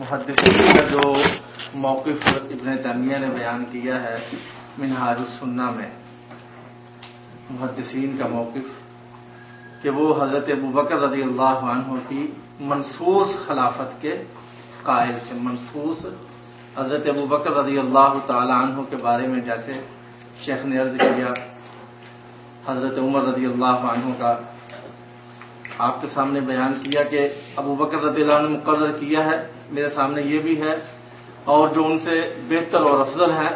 محدثین کا جو موقف ابن تیمیہ نے بیان کیا ہے منہاج السنہ میں، محدثین کا موقف کہ وہ حضرت ابو بکر رضی اللہ عنہ کی منصوص خلافت کے قائل تھے۔ منصوص حضرت ابو بکر رضی اللہ تعالی عنہ کے بارے میں جیسے شیخ نے عرض کیا، حضرت عمر رضی اللہ عنہ کا آپ کے سامنے بیان کیا کہ ابو بکر رضی اللہ عنہ نے مقرر کیا ہے میرے سامنے یہ بھی ہے اور جو ان سے بہتر اور افضل ہیں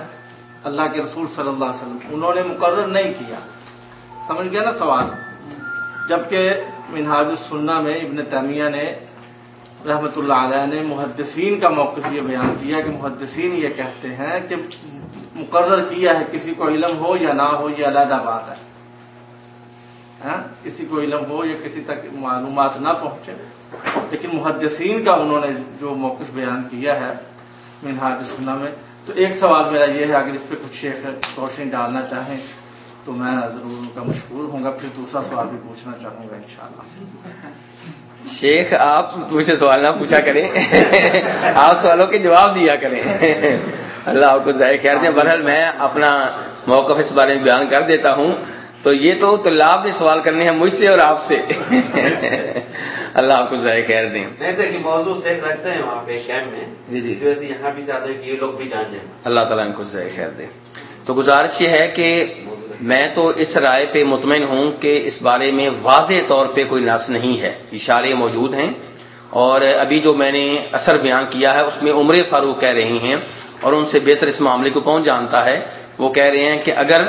اللہ کے رسول صلی اللہ علیہ وسلم، انہوں نے مقرر نہیں کیا۔ سمجھ گیا نا سوال؟ جبکہ منہاج السنہ میں ابن تیمیہ نے رحمت اللہ علیہ نے محدثین کا موقف یہ بیان کیا کہ محدثین یہ کہتے ہیں کہ مقرر کیا ہے کسی کو علم ہو یا نہ ہو، یہ علیحدہ بات ہے۔ ہاں؟ کسی کو علم ہو یا کسی تک معلومات نہ پہنچے۔ لیکن محدثین کا انہوں نے جو موقف بیان کیا ہے منہاج السنہ میں، تو ایک سوال میرا یہ ہے، اگر اس پہ کچھ شیخ روشنی ڈالنا چاہیں تو میں ضرور ان کا مشہور ہوں گا۔ پھر دوسرا سوال بھی پوچھنا چاہوں گا انشاءاللہ۔ شیخ، آپ مجھے سوال نہ پوچھا کریں۔ آپ سوالوں کے جواب دیا کریں۔ اللہ آپ کو ظاہر خیر دیں برحال میں اپنا موقف اس بارے میں بیان کر دیتا ہوں۔ تو یہ تو طلاب نے سوال کرنے ہیں مجھ سے اور آپ سے۔ اللہ آپ کو ظاہر خیر دیں۔ ایسے کہ موضوع سے رکھتے ہیں وہاں پہ کیمپ میں۔ جی جی۔ اس وجہ سے یہاں بھی چاہتے ہیں کہ یہ لوگ بھی جان جائیں۔ اللہ تعالیٰ ان کو ظاہر خیر دیں تو گزارش یہ ہے کہ میں تو اس رائے پہ مطمئن ہوں کہ اس بارے میں واضح طور پہ کوئی نس نہیں ہے۔ اشارے موجود ہیں۔ اور ابھی جو میں نے اثر بیان کیا ہے اس میں عمر فاروق کہہ رہی ہیں اور ان سے بہتر اس معاملے کو کون جانتا ہے؟ وہ کہہ رہے ہیں کہ اگر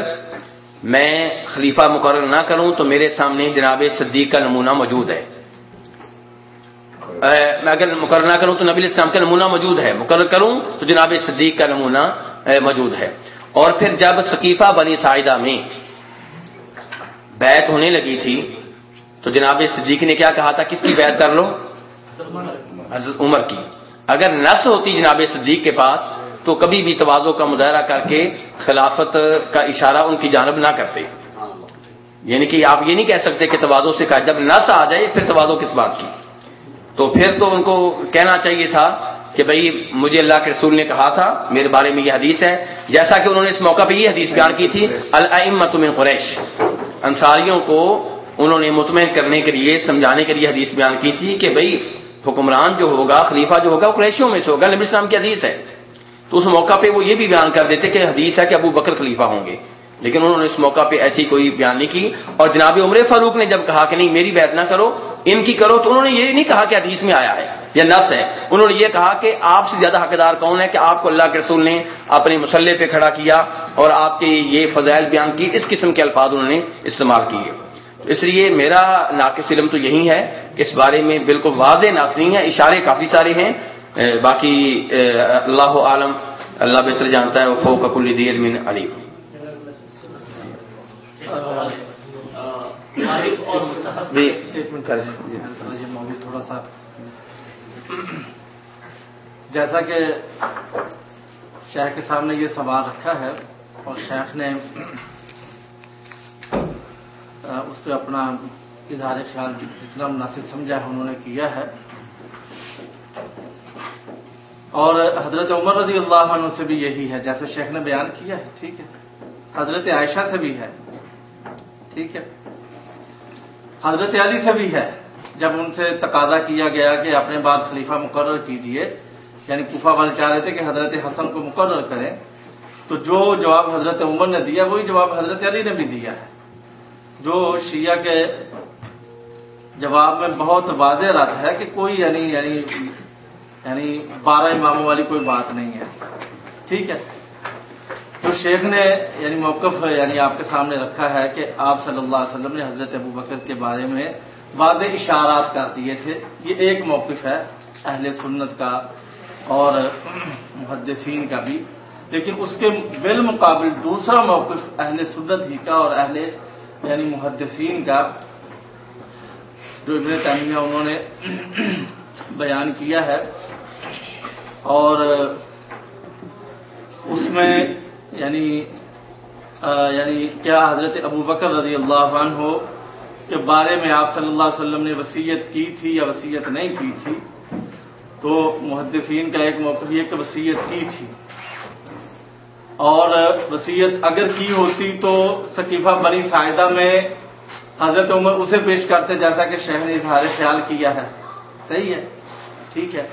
میں خلیفہ مقرر نہ کروں تو میرے سامنے جناب صدیق کا نمونہ موجود ہے۔ اگر مقرر نہ کروں تو نبی السلام کا نمونہ موجود ہے۔ مقرر کروں تو جناب صدیق کا نمونہ موجود ہے۔ اور پھر جب ثقیفہ بنی سائدہ میں بیت ہونے لگی تھی تو جناب صدیق نے کیا کہا تھا؟ کس کی بیت کر لو؟ حضرت عمر کی۔ اگر نس ہوتی جناب صدیق کے پاس تو کبھی بھی توازوں کا مظاہرہ کر کے خلافت کا اشارہ ان کی جانب نہ کرتے۔ یعنی کہ آپ یہ نہیں کہہ سکتے کہ توازوں سے کہا، جب نس آ جائے پھر توازو کس بات کی؟ تو پھر تو ان کو کہنا چاہیے تھا کہ بھائی، مجھے اللہ کے رسول نے کہا تھا، میرے بارے میں یہ حدیث ہے۔ جیسا کہ انہوں نے اس موقع پہ یہ حدیث بیان کی تھی المت من قریش۔ انصاریوں کو انہوں نے مطمئن کرنے کے لیے، سمجھانے کے لیے حدیث بیان کی تھی کہ بھائی، حکمران جو ہوگا، خلیفہ جو ہوگا، وہ قریشیوں میں سے ہوگا، نبی اسلام کی حدیث ہے۔ تو اس موقع پہ وہ یہ بھی بیان کر دیتے کہ حدیث ہے کہ ابو بکر خلیفہ ہوں گے۔ لیکن انہوں نے اس موقع پہ ایسی کوئی بیان نہیں کی۔ اور جناب عمر فاروق نے جب کہا کہ نہیں، میری بیعت نہ کرو، ان کی کرو، تو انہوں نے یہ نہیں کہا کہ حدیث میں آیا ہے یا نس ہے۔ انہوں نے یہ کہا کہ آپ سے زیادہ حقدار کون ہے کہ آپ کو اللہ کے رسول نے اپنے مسلح پہ کھڑا کیا اور آپ کے یہ فضائل بیان کی۔ اس قسم کے الفاظ انہوں نے استعمال کیے۔ اس لیے میرا ناقص علم تو یہی ہے کہ اس بارے میں بالکل واضح ناس نہیں ہے اشارے کافی سارے ہیں۔ باقی اللہ عالم، اللہ بہتر جانتا ہے وہ فو دیر من علی جی، ایک جی، تھوڑا سا۔ جیسا کہ شیخ کے سامنے یہ سوال رکھا ہے، اور شیخ نے اس پہ اپنا اظہار خیال جتنا مناسب سمجھا ہے، انہوں نے کیا ہے۔ اور حضرت عمر رضی اللہ عنہ سے بھی یہی ہے، جیسے شیخ نے بیان کیا ہے، ٹھیک ہے۔ حضرت عائشہ سے بھی ہے، ٹھیک ہے۔ حضرت علی سے بھی ہے، جب ان سے تقاضا کیا گیا کہ اپنے بعد خلیفہ مقرر کیجیے یعنی کوفہ والے چاہ رہے تھے کہ حضرت حسن کو مقرر کریں، تو جو جواب حضرت عمر نے دیا، وہی جواب حضرت علی نے بھی دیا ہے۔ جو شیعہ کے جواب میں بہت واضح رد ہے کہ کوئی یعنی یعنی یعنی بارہ اماموں والی کوئی بات نہیں ہے۔ ٹھیک ہے۔ تو شیخ نے یعنی موقف یعنی آپ کے سامنے رکھا ہے کہ آپ صلی اللہ علیہ وسلم نے حضرت ابو بکر کے بارے میں واضح اشارات کر دیے تھے۔ یہ ایک موقف ہے اہل سنت کا اور محدثین کا بھی۔ لیکن اس کے بالمقابل دوسرا موقف اہل سنت ہی کا اور اہل یعنی محدثین کا، جو ابن تعمیہ انہوں نے بیان کیا ہے۔ اور اس میں یعنی یعنی کیا حضرت ابو بکر رضی اللہ عنہ ہو کے بارے میں آپ صلی اللہ علیہ وسلم نے وسیعت کی تھی یا وسیعت نہیں کی تھی؟ تو محدثین کا ایک موقع یہ کہ وسیعت کی تھی۔ اور وسیعت اگر کی ہوتی تو ثقیفہ بنی سائدہ میں حضرت عمر اسے پیش کرتے جیسا کہ شہر نے اظہار خیال کیا ہے۔ صحیح ہے؟ ٹھیک ہے۔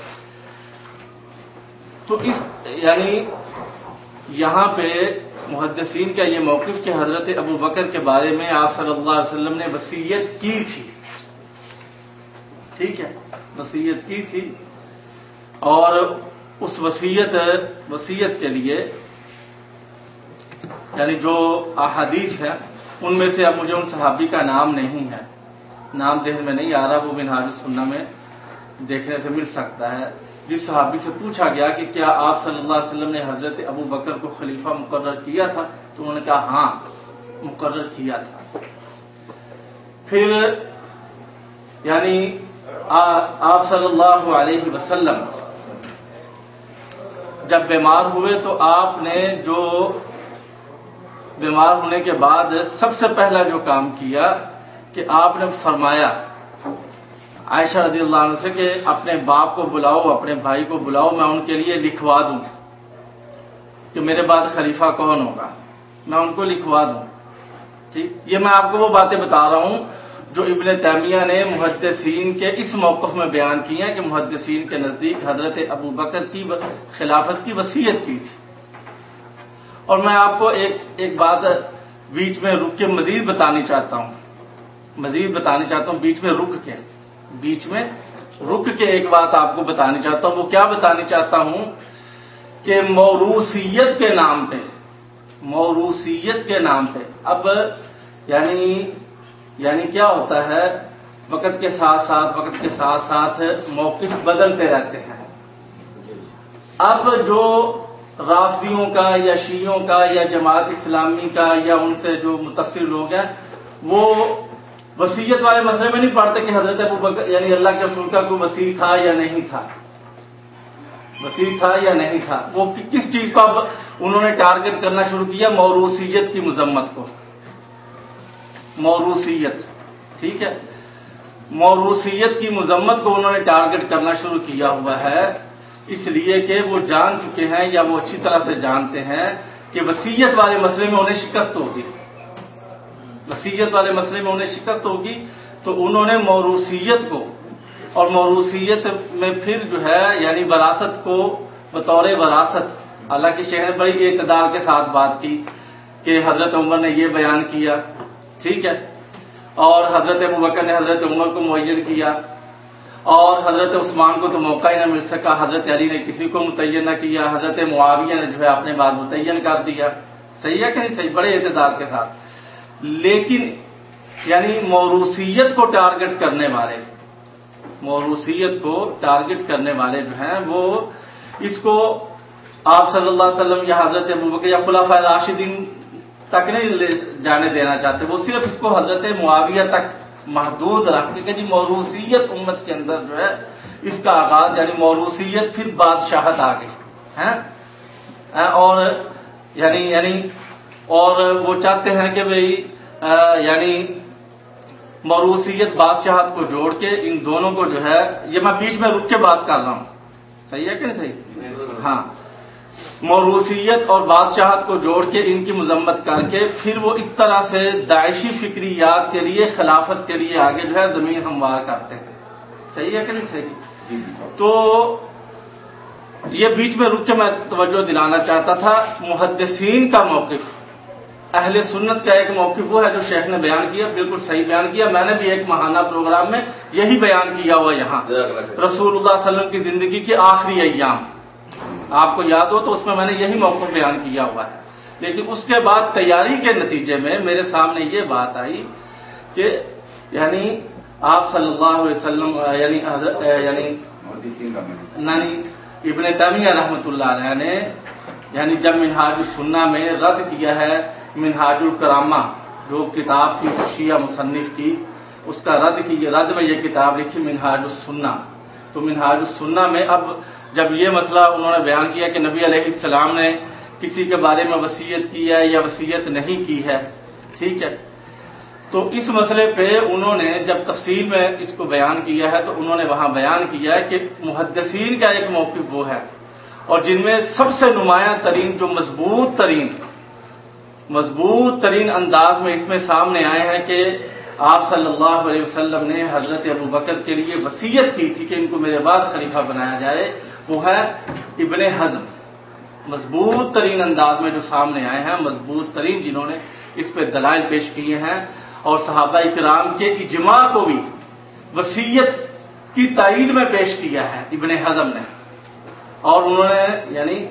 تو اس یعنی یہاں پہ محدثین کا یہ موقف کہ حضرت ابو بکر کے بارے میں آپ صلی اللہ علیہ وسلم نے وسیعت کی تھی۔ ٹھیک ہے وسیعت کی تھی۔ اور اس وسیعت وسیعت کے لیے یعنی جو احادیث ہے ان میں سے اب مجھے ان صحابی کا نام نہیں ہے۔ نام ذہن میں نہیں آ رہا، وہ منہاج سننا میں دیکھنے سے مل سکتا ہے۔ جس صحابی سے پوچھا گیا کہ کیا آپ صلی اللہ علیہ وسلم نے حضرت ابو بکر کو خلیفہ مقرر کیا تھا؟ تو انہوں نے کہا ہاں مقرر کیا تھا۔ پھر یعنی آپ صلی اللہ علیہ وسلم جب بیمار ہوئے تو آپ نے جو بیمار ہونے کے بعد سب سے پہلا جو کام کیا کہ آپ نے فرمایا عائشہ رضی اللہ عنہ سے کہ اپنے باپ کو بلاؤ، اپنے بھائی کو بلاؤ، میں ان کے لیے لکھوا دوں کہ میرے بعد خلیفہ کون ہوگا؟ میں ان کو لکھوا دوں۔ ٹھیک؟ یہ میں آپ کو وہ باتیں بتا رہا ہوں جو ابن تیمیہ نے محدثین کے اس موقف میں بیان کی ہیں کہ محدثین کے نزدیک حضرت ابو بکر کی خلافت کی وصیت کی تھی۔ اور میں آپ کو ایک ایک بات بیچ میں رک کے مزید بتانی چاہتا ہوں۔ مزید بتانی چاہتا ہوں بیچ میں رک کے۔ بیچ میں۔ رک کے ایک بات آپ کو بتانی چاہتا ہوں، وہ کیا بتانی چاہتا ہوں کہ موروثیت کے نام پہ، موروثیت کے نام پہ۔ اب یعنی یعنی کیا ہوتا ہے؟ وقت کے ساتھ ساتھ، وقت کے ساتھ ساتھ موقف بدلتے رہتے ہیں۔ اب جو رافیوں کا یا شیعوں کا یا جماعت اسلامی کا یا ان سے جو متصر لوگ ہیں، وہ وسیعت والے مسئلے میں نہیں پڑھتے کہ حضرت ابو بکر یعنی اللہ کے رسول کا کوئی وسیع تھا یا نہیں تھا؟ وسیع تھا یا نہیں تھا؟ وہ کس چیز کو اب انہوں نے ٹارگٹ کرنا شروع کیا؟ موروثیت کی مذمت کو۔ موروثیت۔ ٹھیک ہے؟ موروثیت کی مذمت کو انہوں نے ٹارگٹ کرنا شروع کیا ہوا ہے۔ اس لیے کہ وہ جان چکے ہیں یا وہ اچھی طرح سے جانتے ہیں کہ وسیعت والے مسئلے میں انہیں شکست ہوگی۔ وسیعت والے مسئلے میں انہیں شکست ہوگی، تو انہوں نے موروثیت کو، اور موروثیت میں پھر جو ہے یعنی وراثت کو بطور وراثت، حالانکہ شہر بڑی اقتدار کے ساتھ بات کی کہ حضرت عمر نے یہ بیان کیا، ٹھیک ہے؟ اور حضرت بکر نے حضرت عمر کو معین کیا، اور حضرت عثمان کو تو موقع ہی نہ مل سکا، حضرت علی نے کسی کو متعین نہ کیا، حضرت معاویہ نے جو ہے اپنے بعد متعین کر دیا، صحیح ہے کہ نہیں؟ صحیح، بڑے اعتدار کے ساتھ۔ لیکن یعنی موروثیت کو ٹارگٹ کرنے والے، موروثیت کو ٹارگٹ کرنے والے جو ہیں، وہ اس کو آپ صلی اللہ علیہ وسلم یا حضرت ابوبکر یا خلاف راشدین تک نہیں جانے دینا چاہتے، وہ صرف اس کو حضرت معاویہ تک محدود رکھ کے جی موروثیت امت کے اندر جو ہے، اس کا آغاز یعنی موروثیت پھر بادشاہت آ گئی اور یعنی یعنی اور وہ چاہتے ہیں کہ بھئی یعنی موروثیت بادشاہت کو جوڑ کے ان دونوں کو جو ہے یہ میں بیچ میں رک کے بات کر رہا ہوں۔ صحیح ہے کہ نہیں صحیح؟ ہاں۔ موروثیت اور بادشاہت کو جوڑ کے ان کی مذمت کر کے پھر وہ اس طرح سے داعشی فکریات کے لیے خلافت کے لیے آگے جو ہے زمین ہموار کرتے ہیں۔ صحیح ہے کہ نہیں صحیح؟ جی، جی۔ تو یہ بیچ میں رک کے میں توجہ دلانا چاہتا تھا محدثین کا موقف۔ اہل سنت کا ایک موقف وہ ہے جو شیخ نے بیان کیا بالکل صحیح بیان کیا۔ میں نے بھی ایک ماہانہ پروگرام میں یہی بیان کیا ہوا یہاں۔ رسول اللہ علیہ وسلم کی زندگی کے آخری ایام۔ آپ کو یاد ہو تو اس میں میں نے یہی موقع بیان کیا ہوا ہے۔ لیکن اس کے بعد تیاری کے نتیجے میں میرے سامنے یہ بات آئی کہ یعنی آپ صلی اللہ علیہ وسلم یعنی یعنی یعنی ابن تمیہ رحمۃ اللہ علیہ نے یعنی جب منہاج السنہ میں رد کیا ہے منہاج الکرامہ، جو کتاب تھی شیعہ مصنف کی، اس کا رد کی، رد میں یہ کتاب لکھی، منہاج السنہ۔ تو منہاج السنہ میں اب جب یہ مسئلہ انہوں نے بیان کیا کہ نبی علیہ السلام نے کسی کے بارے میں وسیعت کی ہے یا وسیعت نہیں کی ہے، ٹھیک ہے؟ تو اس مسئلے پہ انہوں نے جب تفصیل میں اس کو بیان کیا ہے تو انہوں نے وہاں بیان کیا ہے کہ محدثین کا ایک موقف وہ ہے۔ اور جن میں سب سے نمایاں ترین، جو مضبوط ترین مضبوط ترین انداز میں اس میں سامنے آئے ہیں کہ آپ صلی اللہ علیہ وسلم نے حضرت ابو بکر کے لیے وسیعت کی تھی کہ ان کو میرے بعد خلیفہ بنایا جائے، وہ ہے ابن حزم۔ مضبوط ترین انداز میں جو سامنے آئے ہیں، مضبوط ترین جنہوں نے اس پہ دلائل پیش کیے ہیں اور صحابہ کرام کے اجماع کو بھی وسیعت کی تائید میں پیش کیا ہے، ابن حزم نے۔ اور انہوں نے یعنی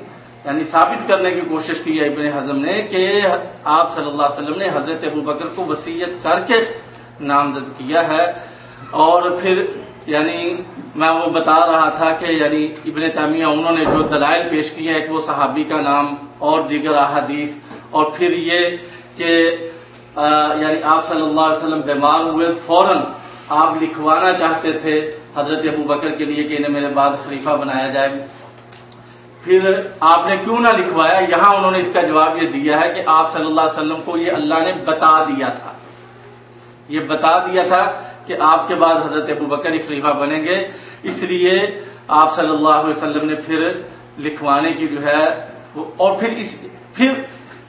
یعنی ثابت کرنے کی کوشش کی ہے ابن حزم نے کہ آپ صلی اللہ علیہ وسلم نے حضرت ابو بکر کو وسیعت کر کے نامزد کیا ہے۔ اور پھر یعنی میں وہ بتا رہا تھا کہ یعنی ابن تعمیہ انہوں نے جو دلائل پیش کی ہے ایک وہ صحابی کا نام اور دیگر احادیث۔ اور پھر یہ کہ یعنی آپ صلی اللہ علیہ وسلم بیمار ہوئے، فوراً آپ لکھوانا چاہتے تھے حضرت ابو بکر کے لیے کہ انہیں میرے بعد خلیفہ بنایا جائے۔ پھر آپ نے کیوں نہ لکھوایا؟ یہاں انہوں نے اس کا جواب یہ دیا ہے کہ آپ صلی اللہ علیہ وسلم کو یہ اللہ نے بتا دیا تھا۔ یہ بتا دیا تھا کہ آپ کے بعد حضرت ابو بکر خلیفہ بنیں گے۔ اس لیے آپ صلی اللہ علیہ وسلم نے پھر لکھوانے کی جو ہے اور پھر اس پھر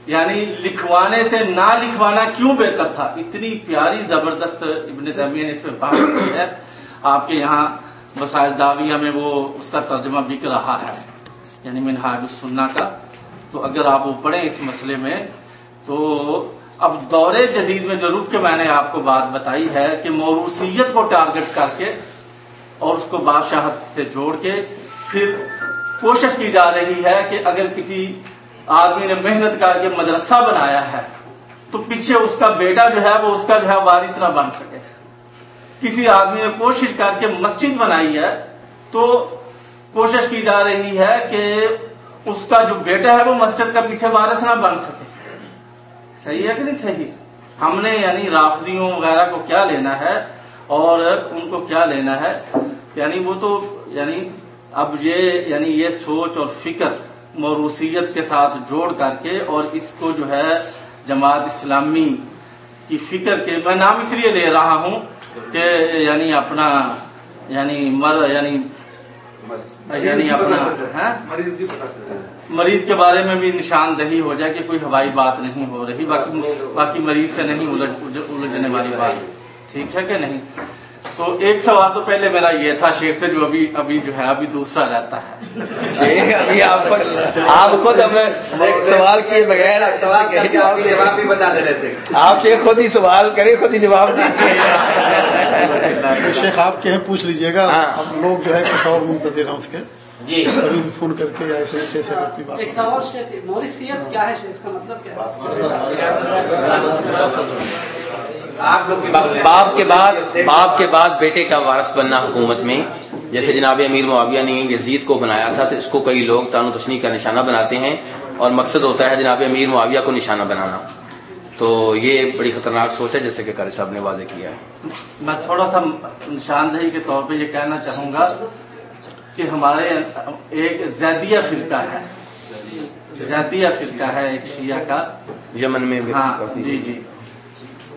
یعنی لکھوانے سے نہ لکھوانا کیوں بہتر تھا؟ اتنی پیاری زبردست ابن تیمیہ نے اس پہ بات کی ہے۔ آپ کے یہاں وسائل داویہ میں وہ اس کا ترجمہ بک رہا ہے۔ یعنی منہاج السنہ کا، تو اگر آپ وہ پڑھیں اس مسئلے میں، تو اب دور جدید میں جو رک کے میں نے آپ کو بات بتائی ہے کہ موروثیت کو ٹارگٹ کر کے اور اس کو بادشاہت سے جوڑ کے پھر کوشش کی جا رہی ہے کہ اگر کسی آدمی نے محنت کر کے مدرسہ بنایا ہے، تو پیچھے اس کا بیٹا جو ہے، وہ اس کا جو ہے وارث نہ بن سکے۔ کسی آدمی نے کوشش کر کے مسجد بنائی ہے، تو کوشش کی جا رہی ہے کہ اس کا جو بیٹا ہے وہ مسجد کا پیچھے وارث نہ بن سکے۔ صحیح ہے کہ نہیں صحیح؟ ہم نے یعنی رافضیوں وغیرہ کو کیا لینا ہے اور ان کو کیا لینا ہے؟ یعنی وہ تو یعنی اب یہ یعنی یہ سوچ اور فکر موروثیت کے ساتھ جوڑ کر کے اور اس کو جو ہے جماعت اسلامی کی فکر کے، میں نام اس لیے لے رہا ہوں کہ یعنی اپنا یعنی مر یعنی یعنی اپنا ہاں؟ مریض کے بارے میں بھی نشاندہی ہو جائے کہ کوئی ہوائی بات نہیں ہو رہی باقی مریض سے نہیں الجھنے والی بات۔ ٹھیک ہے کہ نہیں؟ تو ایک سوال تو پہلے میرا یہ تھا شیخ سے جو ابھی ابھی جو ہے ابھی دوسرا رہتا ہے۔ ابھی آپ آپ خود ہمیں سوال کیے بغیر جواب بھی بتا دے رہے تھے آپ سے خود ہی سوال کریں خود ہی جواب دیجیے شیخ آپ کے ہیں پوچھ لیجیے گا ہاں۔ ہم لوگ جو ہے کچھ اور منتظر ہیں اس کے۔ جی۔ فون کر کے ایسے ایسے ایک سوال شیخ موریسیت کیا ہے شیخ کا مطلب کیا ہے؟ باپ کے بعد باپ کے بعد بیٹے کا وارث بننا حکومت میں۔ جیسے جناب امیر معاویہ نے یزید کو بنایا تھا تو اس کو کئی لوگ تانو تشنی کا نشانہ بناتے ہیں۔ اور مقصد ہوتا ہے جناب امیر معاویہ کو نشانہ بنانا۔ تو یہ بڑی خطرناک سوچ ہے جیسے کہ قاری صاحب نے واضح کیا ہے۔ میں تھوڑا سا نشاندہی کے طور پہ یہ کہنا چاہوں گا کہ ہمارے ایک زیدیہ فرقہ ہے۔ زیدیہ فرقہ ہے ایک شیعہ کا۔ یمن میں ہاں جی جی۔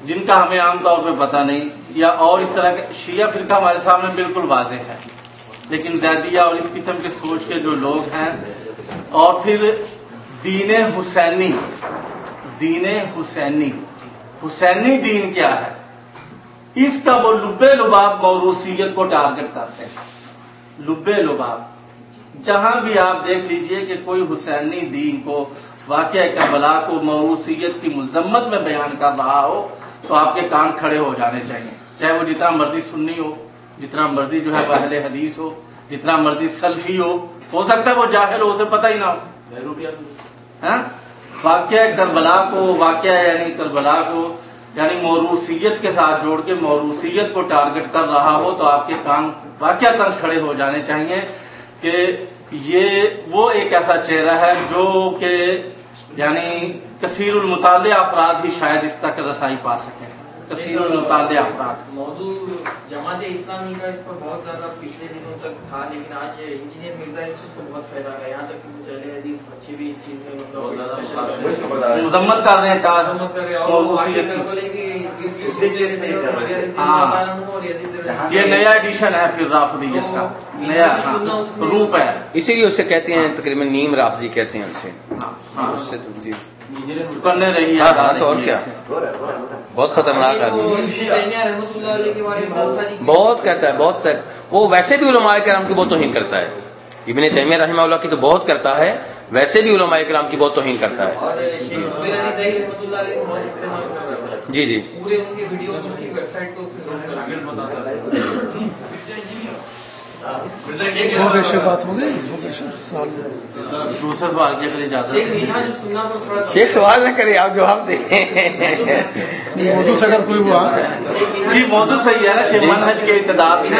جن کا ہمیں عام طور پہ پتہ نہیں، یا اور اس طرح کے شیعہ فرقہ ہمارے سامنے بالکل واضح ہے۔ لیکن زیدیہ اور اس قسم کے سوچ کے جو لوگ ہیں، اور پھر دین حسینی دین حسینی۔ حسینی دین کیا ہے؟ اس کا وہ لبے لباب موروثیت کو ٹارگٹ کرتے ہیں۔ لبے لباب۔ جہاں بھی آپ دیکھ لیجیے کہ کوئی حسینی دین کو، واقعہ کربلا کو موروثیت کی مذمت میں بیان کر رہا ہو تو آپ کے کان کھڑے ہو جانے چاہیے۔ چاہے وہ جتنا مرضی سننی ہو، جتنا مرضی جو ہے وہ اہل حدیث ہو، جتنا مرضی سلفی ہو ہو سکتا ہے وہ جاہل ہو، اسے پتہ ہی نہ ہو۔ ہاں؟ واقعہ کربلا کو، واقعہ یعنی کربلا کو یعنی موروثیت کے ساتھ جوڑ کے موروثیت کو ٹارگٹ کر رہا ہو تو آپ کے کان واقعہ تن کھڑے ہو جانے چاہیے کہ یہ وہ ایک ایسا چہرہ ہے جو کہ یعنی کثیر المطالعہ افراد ہی شاید اس تک رسائی پا سکیں۔ موضوع جماعت اسلامی کا اس پر بہت زیادہ پچھلے دنوں تک تھا لیکن آج انجینئر مرزا اس چیز کو بہت فائدہ گیا یہاں تک کہ اہل حدیث بچے بھی اس چیز میں مطلب مذمت کر رہے ہیں ہاں۔ یہ نیا ایڈیشن ہے پھر رافضیت کا۔ نیا ہاں، روپ ہے۔ اسی لیے اسے کہتے ہیں تقریباً نیم رافضی کہتے ہیں اسے۔ رہی ہاں ہاں تو اور کیا؟ ہے، ہے، ہے۔ بہت خطرناک آدمی بہت کہتا ہے بہت تک۔ وہ ویسے بھی علماء کرام کی بہت توہین کرتا ہے۔ ابن تیمیہ رحمہ اللہ کی تو بہت کرتا ہے ویسے بھی علماء کرام کی بہت توہین کرتا ہے۔ ہے۔ جی جی پورے ان کے ویڈیو ان کی ویب سائٹ کو بات ہو گئی سوال دوسرے سوال کے لیے جاتا شیخ مینا جو سننا پر تھوڑا سا شیخ سوال نہ کرے آپ جواب دیں۔ موضوع سے اگر کوئی ہوا۔ جی موضوع صحیح ہے نا شیخ منہج کے مینا میں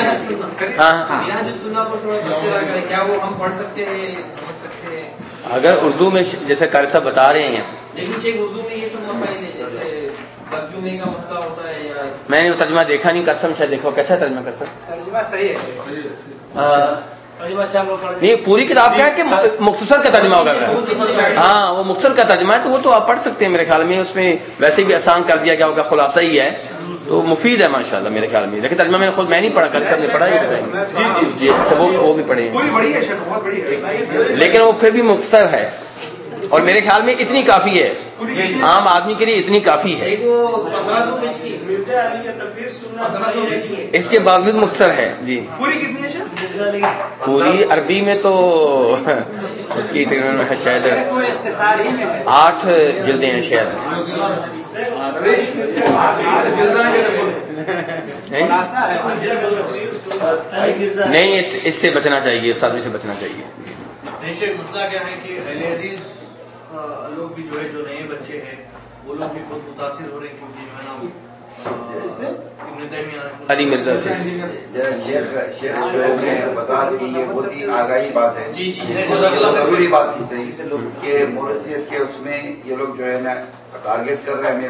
ہاں مینا جو سننا پر تھوڑا سا تبصرہ کریں کیا وہ ہم پڑھ سکتے ہیں سمجھ سکتے ہیں؟ اگر اردو میں جیسے صاحب بتا رہے ہیں۔ لیکن شیخ اردو میں یہ سب مسائل ہے جیسے ترجمے کا مسئلہ ہوتا ہے یا میں نے وہ ترجمہ دیکھا نہیں قسم شاید دیکھو کیسا ترجمہ قسم ترجمہ صحیح ہے۔ نہیں پوری کتاب کیا ہے کہ مختصر کا ترجمہ ہوگا؟ ہاں وہ مختصر کا ترجمہ ہے تو وہ تو آپ پڑھ سکتے ہیں میرے خیال میں اس میں ویسے بھی آسان کر دیا گیا ہوگا خلاصہ ہی ہے۔ تو مفید ہے ماشاءاللہ میرے خیال میں۔ لیکن ترجمہ میں نے خود میں نہیں پڑھا کر سب نے پڑھا ہی جی جی جی تو وہ وہ بھی پڑھے لیکن وہ پھر بھی مختصر ہے۔ اور میرے خیال میں اتنی کافی ہے۔ عام آدمی کے لیے اتنی کافی ہے۔ اس کے باوجود مختصر ہے۔ جی۔ پوری کتنی ہے شیخ پوری عربی میں تو اس کی تقریباً شاید آٹھ جلدیں ہیں شاید۔ نہیں؟ اس سے بچنا چاہیے اس آدمی سے بچنا چاہیے۔ مسئلہ کیا ہے کہ اہل حدیث آ، لوگ بھی جو ہے جو نئے بچے ہیں وہ لوگ بھی بہت متاثر ہو رہے ہیں کیونکہ جو ہے نا علی مرزا سے۔ شیخ شیخ شعیب نے بتا کہ یہ بہت ہی آگاہی بات ہے۔ جی جی ضروری بات تھی صحیح۔ کہ مورثیت کے اس میں یہ لوگ جو ہے نا ٹارگیٹ کر رہے ہیں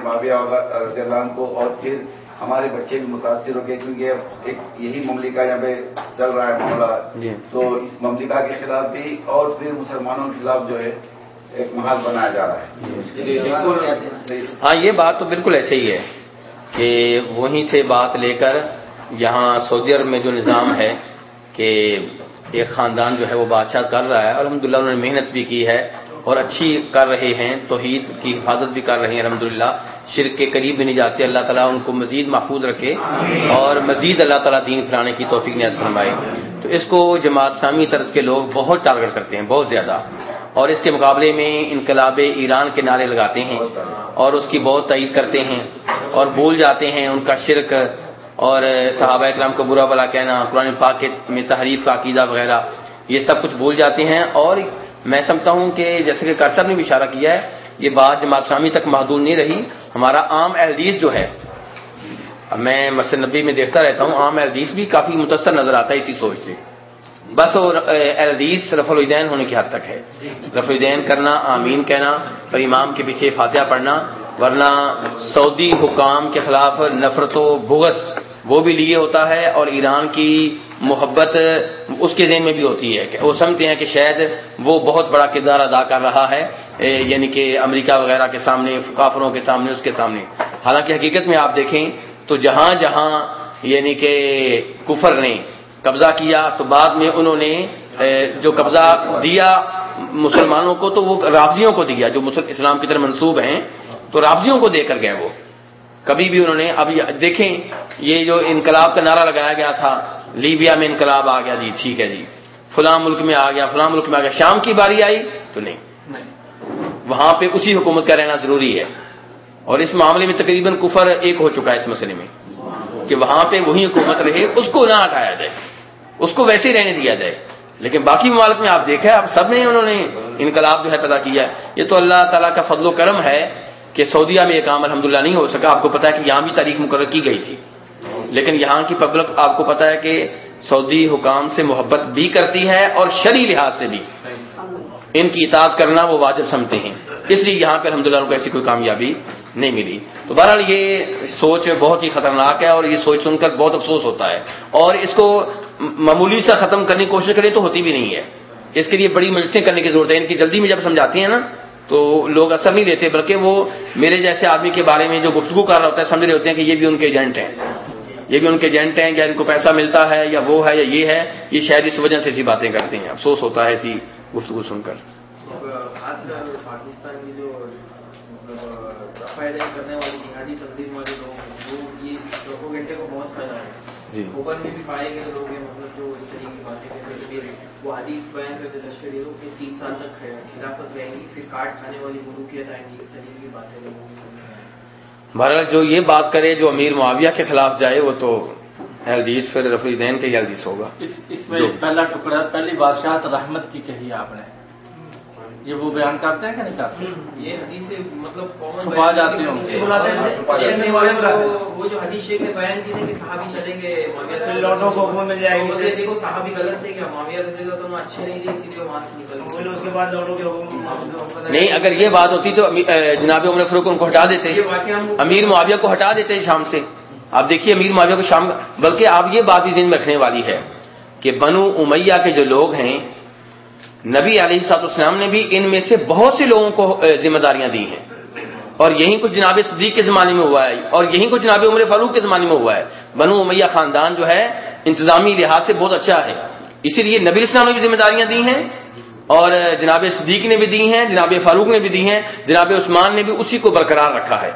رضی اللہ عنہ کو۔ اور پھر ہمارے بچے بھی متاثر ہو گئے کیونکہ اب ایک یہی مملکہ یہاں پہ چل رہا ہے معاملہ جی۔ تو اس مملکہ کے خلاف بھی اور پھر مسلمانوں کے خلاف جو ہے ایک محاذ بنایا جا رہا ہے۔ ہاں یہ بات تو بالکل ایسے ہی ہے کہ وہیں سے بات لے کر یہاں سعودی عرب میں جو نظام ہے کہ ایک خاندان جو ہے وہ بادشاہ کر رہا ہے، الحمدللہ انہوں نے محنت بھی کی ہے اور اچھی کر رہے ہیں، توحید کی حفاظت بھی کر رہے ہیں، الحمدللہ۔ شرک کے قریب بھی نہیں جاتے، اللہ تعالیٰ ان کو مزید محفوظ رکھے اور مزید اللہ تعالیٰ دین پھیلانے کی توفیق نیت فرمائے۔ تو اس کو جماعت سامی طرز کے لوگ بہت ٹارگٹ کرتے ہیں، بہت زیادہ۔ اور اس کے مقابلے میں انقلاب ایران کے نعرے لگاتے ہیں اور اس کی بہت تعید کرتے ہیں اور بھول جاتے ہیں ان کا شرک اور صحابہ اکرام کو برا بلا کہنا، قرآن پاک میں تحریف کا عقیدہ وغیرہ، یہ سب کچھ بھول جاتے ہیں اور میں سمجھتا ہوں کہ جیسے کہ کرسر نے بھی اشارہ کیا ہے، یہ بات جماعت اسلامی تک محدود نہیں رہی، ہمارا عام احدیث جو ہے میں مسجد نبی میں دیکھتا رہتا ہوں، عام احدیث بھی کافی متاثر نظر آتا ہے اسی سوچ سے۔ بس اور احدیث رف الدین ہونے کی حد تک ہے۔ رف الدین کرنا آمین کہنا اور امام کے پیچھے فاتحہ پڑھنا ورنہ سعودی حکام کے خلاف نفرت و بغض وہ بھی لیے ہوتا ہے اور ایران کی محبت اس کے ذہن میں بھی ہوتی ہے کہ وہ سمجھتے ہیں کہ شاید وہ بہت بڑا کردار ادا کر رہا ہے یعنی کہ امریکہ وغیرہ کے سامنے کافروں کے سامنے اس کے سامنے۔ حالانکہ حقیقت میں آپ دیکھیں تو جہاں جہاں یعنی کہ کفر نے قبضہ کیا تو بعد میں انہوں نے جو قبضہ دیا مسلمانوں کو تو وہ رافضیوں کو دیا جو مسلم اسلام کی طرف منسوب ہیں تو رافضیوں کو دے کر گئے وہ۔ کبھی بھی انہوں نے اب دیکھیں یہ جو انقلاب کا نعرہ لگایا گیا تھا لیبیا میں انقلاب آ گیا جی ٹھیک ہے جی۔ فلاں ملک میں آ گیا فلاں ملک میں آ گیا۔ شام کی باری آئی تو نہیں۔ وہاں پہ اسی حکومت کا رہنا ضروری ہے۔ اور اس معاملے میں تقریباً کفر ایک ہو چکا ہے اس مسئلے میں کہ وہاں پہ وہی حکومت رہے اس کو نہ ہٹایا جائے۔ اس کو ویسے ہی رہنے دیا جائے۔ لیکن باقی ممالک میں آپ دیکھا اب سب نے انہوں نے انقلاب جو ہے پیدا کیا۔ ہے یہ تو اللہ تعالیٰ کا فضل و کرم ہے کہ سعودیہ میں یہ کام الحمدللہ نہیں ہو سکا۔ آپ کو پتا ہے کہ یہاں بھی تاریخ مقرر کی گئی تھی۔ لیکن یہاں کی پبلک آپ کو پتا ہے کہ سعودی حکام سے محبت بھی کرتی ہے اور شرعی لحاظ سے بھی۔ ان کی اطاعت کرنا وہ واجب سمجھتے ہیں۔ اس لیے یہاں پہ الحمدللہ ان کو ایسی کوئی کامیابی نہیں ملی۔ تو بہرحال یہ سوچ بہت ہی خطرناک ہے اور یہ سوچ سن کر بہت افسوس ہوتا ہے۔ اور اس کو معمولی سے ختم کرنے کی کوشش کریں تو ہوتی بھی نہیں ہے۔ اس کے لیے بڑی مجلسیں کرنے کی ضرورت ہے۔ ان کی جلدی میں جب سمجھاتی ہیں نا، تو لوگ اثر نہیں دیتے، بلکہ وہ میرے جیسے آدمی کے بارے میں جو گفتگو کر رہا ہوتا ہے، سمجھ رہے ہوتے ہیں کہ یہ بھی ان کے ایجنٹ ہیں۔ یہ بھی ان کے ایجنٹ ہیں، یا ان کو پیسہ ملتا ہے، یا وہ ہے، یا یہ ہے۔ یہ شاید اس وجہ سے ایسی باتیں کرتے ہیں۔ افسوس ہوتا ہے ایسی گفتگو سن کر۔ جو کرنے والی جہادی تنظیم والے لوگ وہ یہ پروپوگنڈے کو بہت فائدہ ہے۔ جی۔ اوپن میں بھی پائے گئے لوگ ہیں مطلب جو اس طریقے کی باتیں کرتے ہیں۔ وہ حدیث بیان کرتے لشکری لوگ کہ تیس سال تک خلافت رہیں گی پھر کاٹ کھانے والی ملوکیت آئیں گی اس طریقے کی باتیں لوگوں کی بہرحال جو یہ بات کرے جو امیر معاویہ کے خلاف جائے وہ تو حدیث پھر رفیع دین کے حدیث ہوگا۔ اس میں پہلا ٹکڑا پہلی بادشاہت رحمت کی کہی آپ نے۔ یہ وہ بیان کرتے ہیں کہ نہیں کرتے یہ حدیث مطلب چھپا جاتے ہیں۔ وہ جو حدیث شیخ نے بیان کی کہ صحابی چلیں گے لوٹوں کو مل جائے گی۔ دیکھو صحابی غلط تھے کہ معاویہ رضی اللہ تو اچھے نہیں تھے اسی لیے وہاں سے نکل اس کے بعد لوٹوں کے نہیں اگر یہ بات ہوتی تو جناب عمر فروخ ان کو ہٹا دیتے۔ امیر معاویہ کو ہٹا دیتے شام سے۔ آپ دیکھیے امیر معاویہ کو شام بلکہ آپ یہ بات بھی ذہن میں رکھنے والی ہے کہ بنو امیہ کے جو لوگ ہیں نبی علیہ صاحب اسلام نے بھی ان میں سے بہت سے لوگوں کو ذمہ داریاں دی ہیں۔ اور یہی کچھ جناب صدیق کے زمانے میں ہوا ہے۔ اور یہی کچھ جناب عمر فاروق کے زمانے میں ہوا ہے۔ بنو امیہ خاندان جو ہے انتظامی لحاظ سے بہت اچھا ہے۔ اسی لیے نبی اسلام نے بھی ذمہ داریاں دی ہیں۔ اور جناب صدیق نے بھی دی ہیں جناب فاروق نے بھی دی ہیں۔ جناب عثمان نے بھی اسی کو برقرار رکھا ہے۔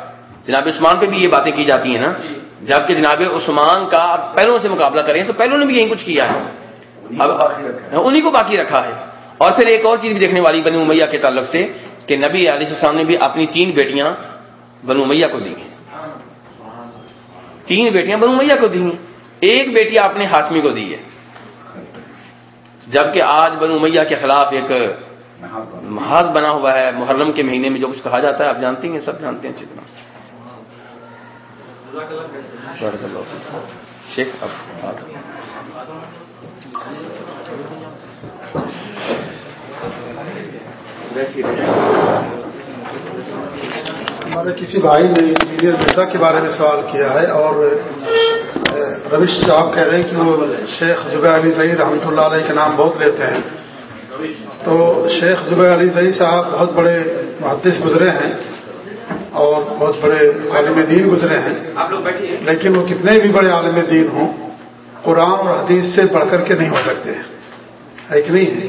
جناب عثمان پہ بھی یہ باتیں کی جاتی ہیں نا۔ جبکہ جناب عثمان کا پہلوں سے مقابلہ کریں تو پہلوں نے بھی یہی کچھ کیا ہے۔ انہیں کو باقی رکھا ہے۔ اور پھر ایک اور چیز بھی دیکھنے والی بنو امیہ کے تعلق سے کہ نبی علیہ السلام نے بھی اپنی تین بیٹیاں بنو امیہ کو دی ہیں۔ تین بیٹیاں بنو امیہ کو دی ہیں۔ ایک بیٹی آپ نے ہاشمی کو دی ہے۔ جبکہ آج بنو امیہ کے خلاف ایک محاذ بنا ہوا ہے، محرم کے مہینے میں جو کچھ کہا جاتا ہے، آپ جانتے ہیں، سب جانتے ہیں چتنا شیخ ہمارے کسی بھائی نے انجینئر مرزا کے بارے میں سوال کیا ہے اور روش صاحب کہہ رہے ہیں کہ وہ شیخ زبیر علی زئی رحمۃ اللہ علیہ کے نام بہت لیتے ہیں۔ تو شیخ زبیر علی زئی صاحب بہت بڑے محدث گزرے ہیں اور بہت بڑے عالم دین گزرے ہیں۔ لیکن وہ کتنے بھی بڑے عالم دین ہوں قرآن اور حدیث سے پڑھ کر کے نہیں ہو سکتے۔ ہے کہ نہیں؟ ہے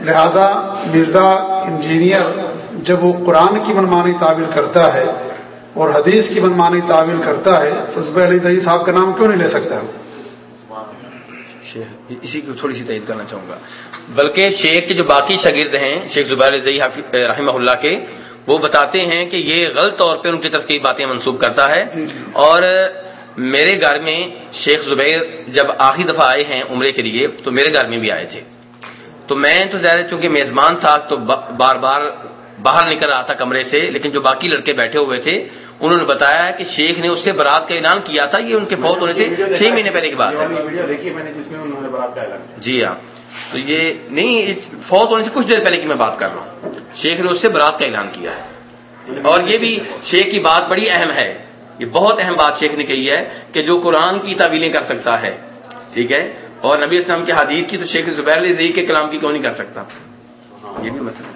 لہذا مرزا انجینئر جب وہ قرآن کی منمانی تعویل کرتا ہے اور حدیث کی منمانی تعویل کرتا ہے تو زبیر علی دئی صاحب کا نام کیوں نہیں لے سکتا اسی کو تھوڑی سی تعید کرنا چاہوں گا۔ بلکہ شیخ کے جو باقی شاگرد ہیں شیخ زبیر زئی رحمہ اللہ کے وہ بتاتے ہیں کہ یہ غلط طور پہ ان کی طرف کی باتیں منسوخ کرتا ہے۔ جی، جی۔ اور میرے گھر میں شیخ زبیر جب آخری دفعہ آئے ہیں عمرے کے لیے تو میرے گھر میں بھی آئے تھے۔ تو میں تو زیادہ چونکہ میزبان تھا تو بار بار باہر نکل رہا تھا کمرے سے لیکن جو باقی لڑکے بیٹھے ہوئے تھے انہوں نے بتایا کہ شیخ نے اس سے برات کا اعلان کیا تھا یہ ان کے فوت ہونے سے چھ مہینے پہلے کی بات ہے۔ جی ہاں۔ تو یہ نہیں فوت ہونے سے کچھ دیر پہلے کی میں بات کر رہا ہوں۔ شیخ نے اس سے برات کا اعلان کیا ہے۔ اور یہ بھی شیخ کی بات بڑی اہم ہے۔ یہ بہت اہم بات شیخ نے کہی ہے کہ جو قرآن کی تعویلیں کر سکتا ہے ٹھیک ہے؟ اور نبی اسلام کے حدیث کی تو شیخ زبیر علی کے کلام کی کیوں نہیں کر سکتا؟ یہ بھی مسئلہ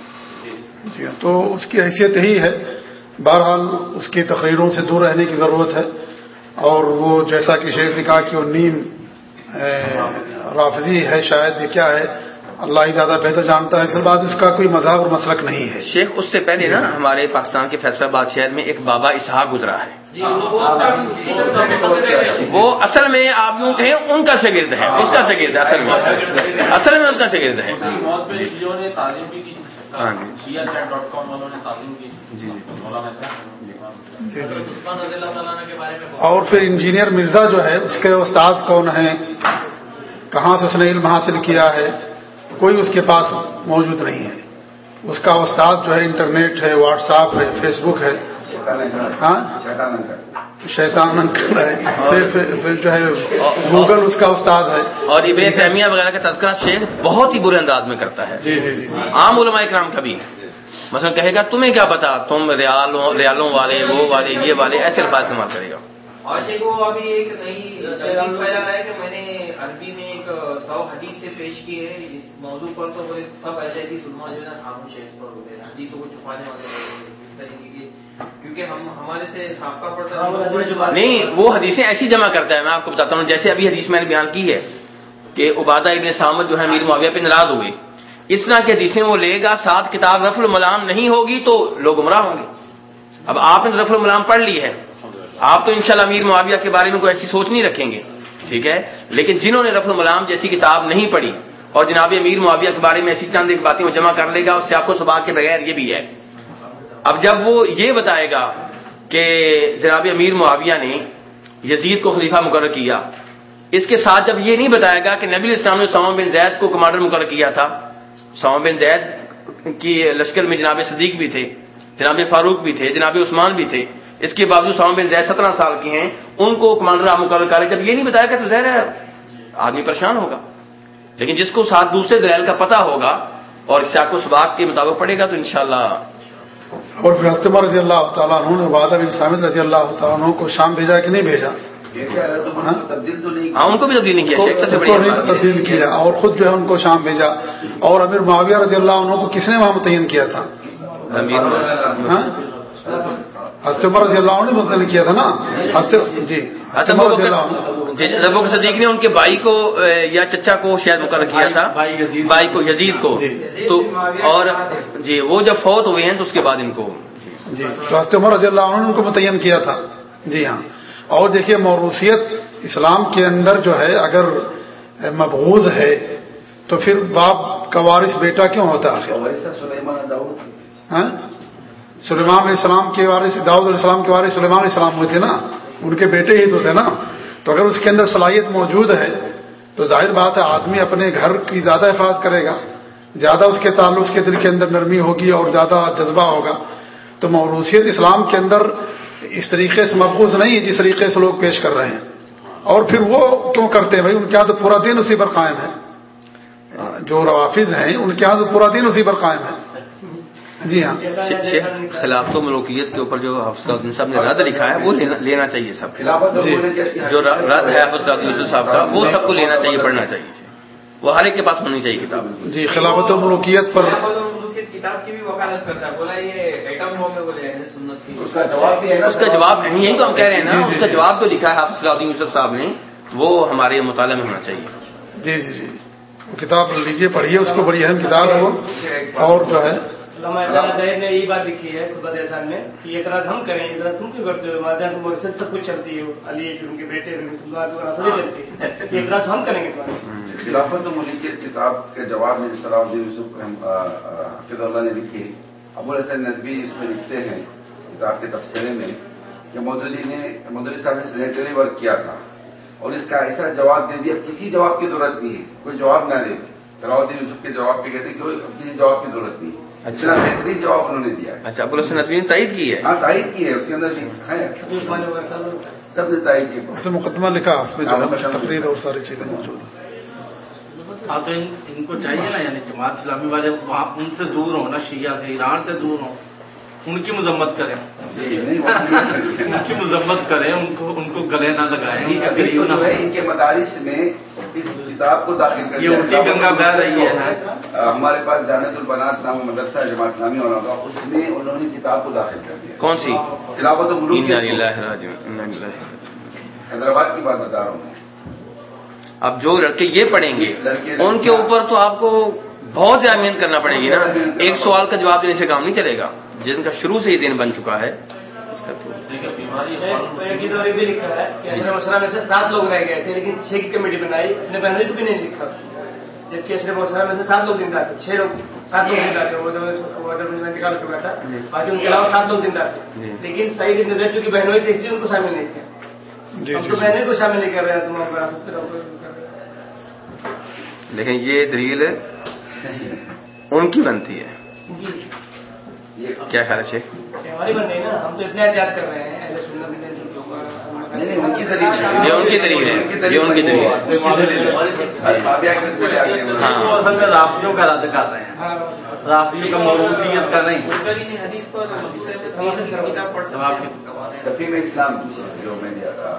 جی ہاں، تو اس کی حیثیت یہی ہے۔ بہرحال اس کی تقریروں سے دور رہنے کی ضرورت ہے۔ اور وہ جیسا کہ شیخ نے کہا کہ وہ نیم رافضی ہے، شاید یہ کیا ہے؟ اللہ ہی زیادہ بہتر جانتا ہے پھر بعد اس کا کوئی مذہب اور مسلک نہیں ہے۔ شیخ اس سے پہلے نا ہمارے پاکستان کے فیصلہ آباد شہر میں ایک بابا اسحاق گزرا ہے۔ جی، وہ اصل میں آپ یوں کہیں ان کا شگرد ہے اس کا شگرد ہے اصل میں۔ اصل میں اس کا شگرد ہے۔ ہاں جی۔ جی اور پھر انجینئر مرزا جو ہے اس کے استاد کون ہیں؟ کہاں سے اس نے علم حاصل کیا ہے؟ کوئی اس کے پاس موجود نہیں ہے۔ اس کا استاد جو ہے انٹرنیٹ ہے واٹس ایپ ہے فیس بک ہے۔ ہاں؟ شیطان ہے۔ پھر جو ہے گوگل اس کا استاد ہے۔ اور ابن تیمیہ وغیرہ کا تذکرہ شیخ بہت ہی برے انداز میں کرتا ہے۔ جی جی جی۔ عام علماء اکرام کا بھی مثلا کہے گا تمہیں کیا پتا؟ تم ریالوں ریالوں والے وہ والے یہ والے ایسے الفاظ استعمال کرے گا۔ اور شیخ وہ ابھی ایک نئی پیدا ہے کہ میں نے عربی میں ایک سو حدیث سے پیش کی ہے۔ اس موضوع پر تو وہ سب ایسے ہی سلما جو ہے نا خاموش ہے اس پر ہوتے ہیں۔ حدیثوں کو چھپانے والے اس طریقے کیونکہ ہم ہمارے سے سابقہ پڑتا ہے۔ نہیں وہ حدیثیں ایسی جمع کرتا ہے میں آپ کو بتاتا ہوں جیسے ابھی حدیث میں نے بیان کی ہے کہ عبادہ ابن سامد جو ہے میر معاویہ پہ ناراض ہوئے۔ اس طرح کی حدیثیں وہ لے گا ساتھ کتاب رف الملام نہیں ہوگی تو لوگ گمراہ ہوں گے۔ اب آپ نے رف الملام پڑھ لی ہے۔ آپ تو انشاءاللہ امیر معاویہ کے بارے میں کوئی ایسی سوچ نہیں رکھیں گے، ٹھیک ہے؟ لیکن جنہوں نے رف الملام جیسی کتاب نہیں پڑھی اور جناب امیر معاویہ کے بارے میں ایسی چند ایک باتیں وہ جمع کر لے گا اس سے آپ کو سباق کے بغیر یہ بھی ہے۔ اب جب وہ یہ بتائے گا کہ جناب امیر معاویہ نے یزید کو خلیفہ مقرر کیا، اس کے ساتھ جب یہ نہیں بتائے گا کہ نبی اسلام نے سوم بن زید کو کمانڈر مقرر کیا تھا، سوم بن زید کی لشکر میں جناب صدیق بھی تھے، جناب فاروق بھی تھے، جناب عثمان بھی تھے اس کے باوجود سوم بن زید سترہ سال کے ہیں ان کو کمانڈر آپ مقرر کرے جب یہ نہیں بتایا کہ تو زہر ہے آدمی پریشان ہوگا۔ لیکن جس کو ساتھ دوسرے دلیل کا پتہ ہوگا اور آپ کو سباق کے مطابق پڑے گا تو انشاءاللہ۔ اور پھر ہستمہ رضی اللہ تعالیٰ عنہ نے وعدہ بن سامد رضی اللہ تعالیٰ عنہ کو شام بھیجا کہ نہیں بھیجا؟ نہیں ہاں ان کو بھی تبدیل نہیں کیا۔ تبدیل کیا اور خود جو ہے ان کو شام بھیجا۔ اور امیر معاویہ رضی اللہ عنہ کو کس نے وہاں متعین کیا تھا؟ ہاں؟ عمر رضی اللہ عنہ نے کیا تھا نا؟ ہست جی عمر رضی اللہ عنہ۔ جی، ابو بکر صدیق نے ان کے بھائی کو یا چچا کو شاید مقرر کیا تھا؟ بھائی کو۔ یزید کو۔ جی۔ تو اور جی وہ جب فوت ہوئے ہیں تو اس کے بعد ان کو۔ جی تو ہست عمر رضی اللہ عنہ نے ان کو متعین کیا تھا۔ جی ہاں۔ اور دیکھیے موروثیت اسلام کے اندر جو ہے اگر مبغوض ہے تو پھر باپ کا وارث بیٹا کیوں ہوتا ہے؟ سلیمان علیہ السلام کے وارث، داؤد علیہ السلام کے وارث سلیمان علیہ السلام ہوئے تھے نا، ان کے بیٹے ہی تو تھے نا۔ تو اگر اس کے اندر صلاحیت موجود ہے، تو ظاہر بات ہے آدمی اپنے گھر کی زیادہ حفاظت کرے گا۔ زیادہ اس کے تعلق، اس کے دل کے اندر نرمی ہوگی اور زیادہ جذبہ ہوگا۔ تو موروثیت اسلام کے اندر اس طریقے سے محفوظ نہیں ہے جس طریقے سے لوگ پیش کر رہے ہیں۔ اور پھر وہ کیوں کرتے ہیں بھائی؟ ان کے یہاں تو پورا دن اسی پر قائم ہے۔ جو روافظ ہیں، ان کے یہاں تو پورا دن اسی پر قائم ہے۔ جی ہاں۔ شیخ شیخ خلاف و ملوکیت کے اوپر جو حفظ الدین صاحب نے رد لکھا ہے وہ لینا چاہیے سب کو۔ خلافت جی۔ جو رد ہے حفظ یوسف صاحب کا وہ سب کو لینا چاہیے پڑھنا چاہیے۔ وہ ہر ایک کے پاس ہونی چاہیے کتاب۔ جی خلافت و ملوکیت پر۔ کتاب کی بھی وکالت کرتا ہے۔ بولا یہ ایٹم ہو میں بولے اہل سنت کی۔ اس کا جواب بھی ہے۔ نا اس کا جواب یہی تو ہم کہہ رہے ہیں نا۔ جی، جی، اس کا۔ جواب تو لکھا ہے حافظ الدین یوسف صاحب نے وہ ہمارے مطالعے میں ہونا چاہیے۔ جی جی جی۔ وہ کتاب لیجیے پڑھیے اس کو بڑی اہم کتاب ہے وہ۔ اور جو ہے علامہ احسان نے یہی بات لکھی ہے خود احسان میں کہ یہ اعتراض ہم کریں اعتراض تم کیوں کرتے ہو؟ مادہ تم مرسد سب کچھ چلتی ہو علی ان کے بیٹے تم اصل چلتی ہے۔ یہ اعتراض ہم کریں گے تمہارے۔ خلافت و ملکیت کتاب کے جواب میں صلاح الدین یوسف حفظ اللہ نے لکھی ابو الحسن ندوی اس میں لکھتے ہیں، کتاب کے تبصرے میں، کہ مودودی نے مودودی صاحب نے سینیٹری ورک کیا تھا۔ اور اس کا ایسا جواب دے دیا، کسی جواب کی ضرورت نہیں ہے، کوئی جواب نہ دے۔ صلاح الدین یوسف کے جواب پہ کہتے کہ کسی جواب کی ضرورت نہیں ہے۔ اچھا۔ بہترین جواب انہوں نے دیا اچھا ابو الحسن ندوی نے تائید کی ہے؟ ہاں تائید کی ہے اس کے اندر ہے۔ سب نے تائید کی۔ اس میں مقدمہ لکھا اس میں جو ہے تقریر اور ساری چیزیں موجود ہیں۔ ہاں تو ان, کو چاہیے نا یعنی جماعت اسلامی والے وہاں ان سے دور ہوں نا شیعہ سے ایران سے دور ہوں۔ ان کی مذمت کریں۔ ان کی مذمت کریں ان کو ان کو گلے نہ لگائیں۔ ان کے مدارس میں اس کتاب کو داخل کر یہ دیا گنگا رہی ہے ہمارے پاس جانت البنات نام مدرسہ جماعت نامی ہونا تھا اس میں انہوں نے کتاب کو داخل کر دیا۔ کون سی؟ خلافت۔ حیدرآباد کی بات بتا رہا ہوں۔ اب جو لڑکے یہ پڑھیں گے ان کے اوپر تو آپ کو بہت زیادہ محنت کرنا پڑے گی نا۔ ایک سوال کا جواب دینے سے کام نہیں چلے گا۔ جن کا شروع سے ہی دن بن چکا ہے اس کا تو ایک چیز اور یہ بھی لکھا ہے کہ اشرف مسئلہ میں سے سات لوگ رہ گئے تھے لیکن چھ کی کمیٹی بنائی بہنوئی کو بھی نہیں لکھا۔ جبکہ اشرف مسئلہ میں سے سات لوگ زندہ تھے چھ لوگ سات لوگ زندہ تھے وہ انتقال ہو چکا تھا۔ باقی ان کے علاوہ سات لوگ زندہ تھے۔ جی۔ لیکن صحیح ابن زید چونکہ بہنوئی تھی اس لیے ان کو شامل نہیں کیا۔ جی ہم جی۔ تو بہنوئی کو شامل نہیں کر رہے ہیں تم آپ وراثت پہ رہو گے، کر رہے ہیں۔ لیکن یہ دلیل ان کی بنتی ہے۔ جی۔ کیا خیال ہے شیخ ہم تو اتنا احتیاط کر رہے ہیں ان کی دلیل ہے یہ ان کی دلیل ہے یہ ان کی دلیل ہے الفاظ بالکل آگے بڑھو۔ ہاں۔ وہ اصل میں کا رد کر رہے ہیں کا موروثیت اسلام جو میں نے آ،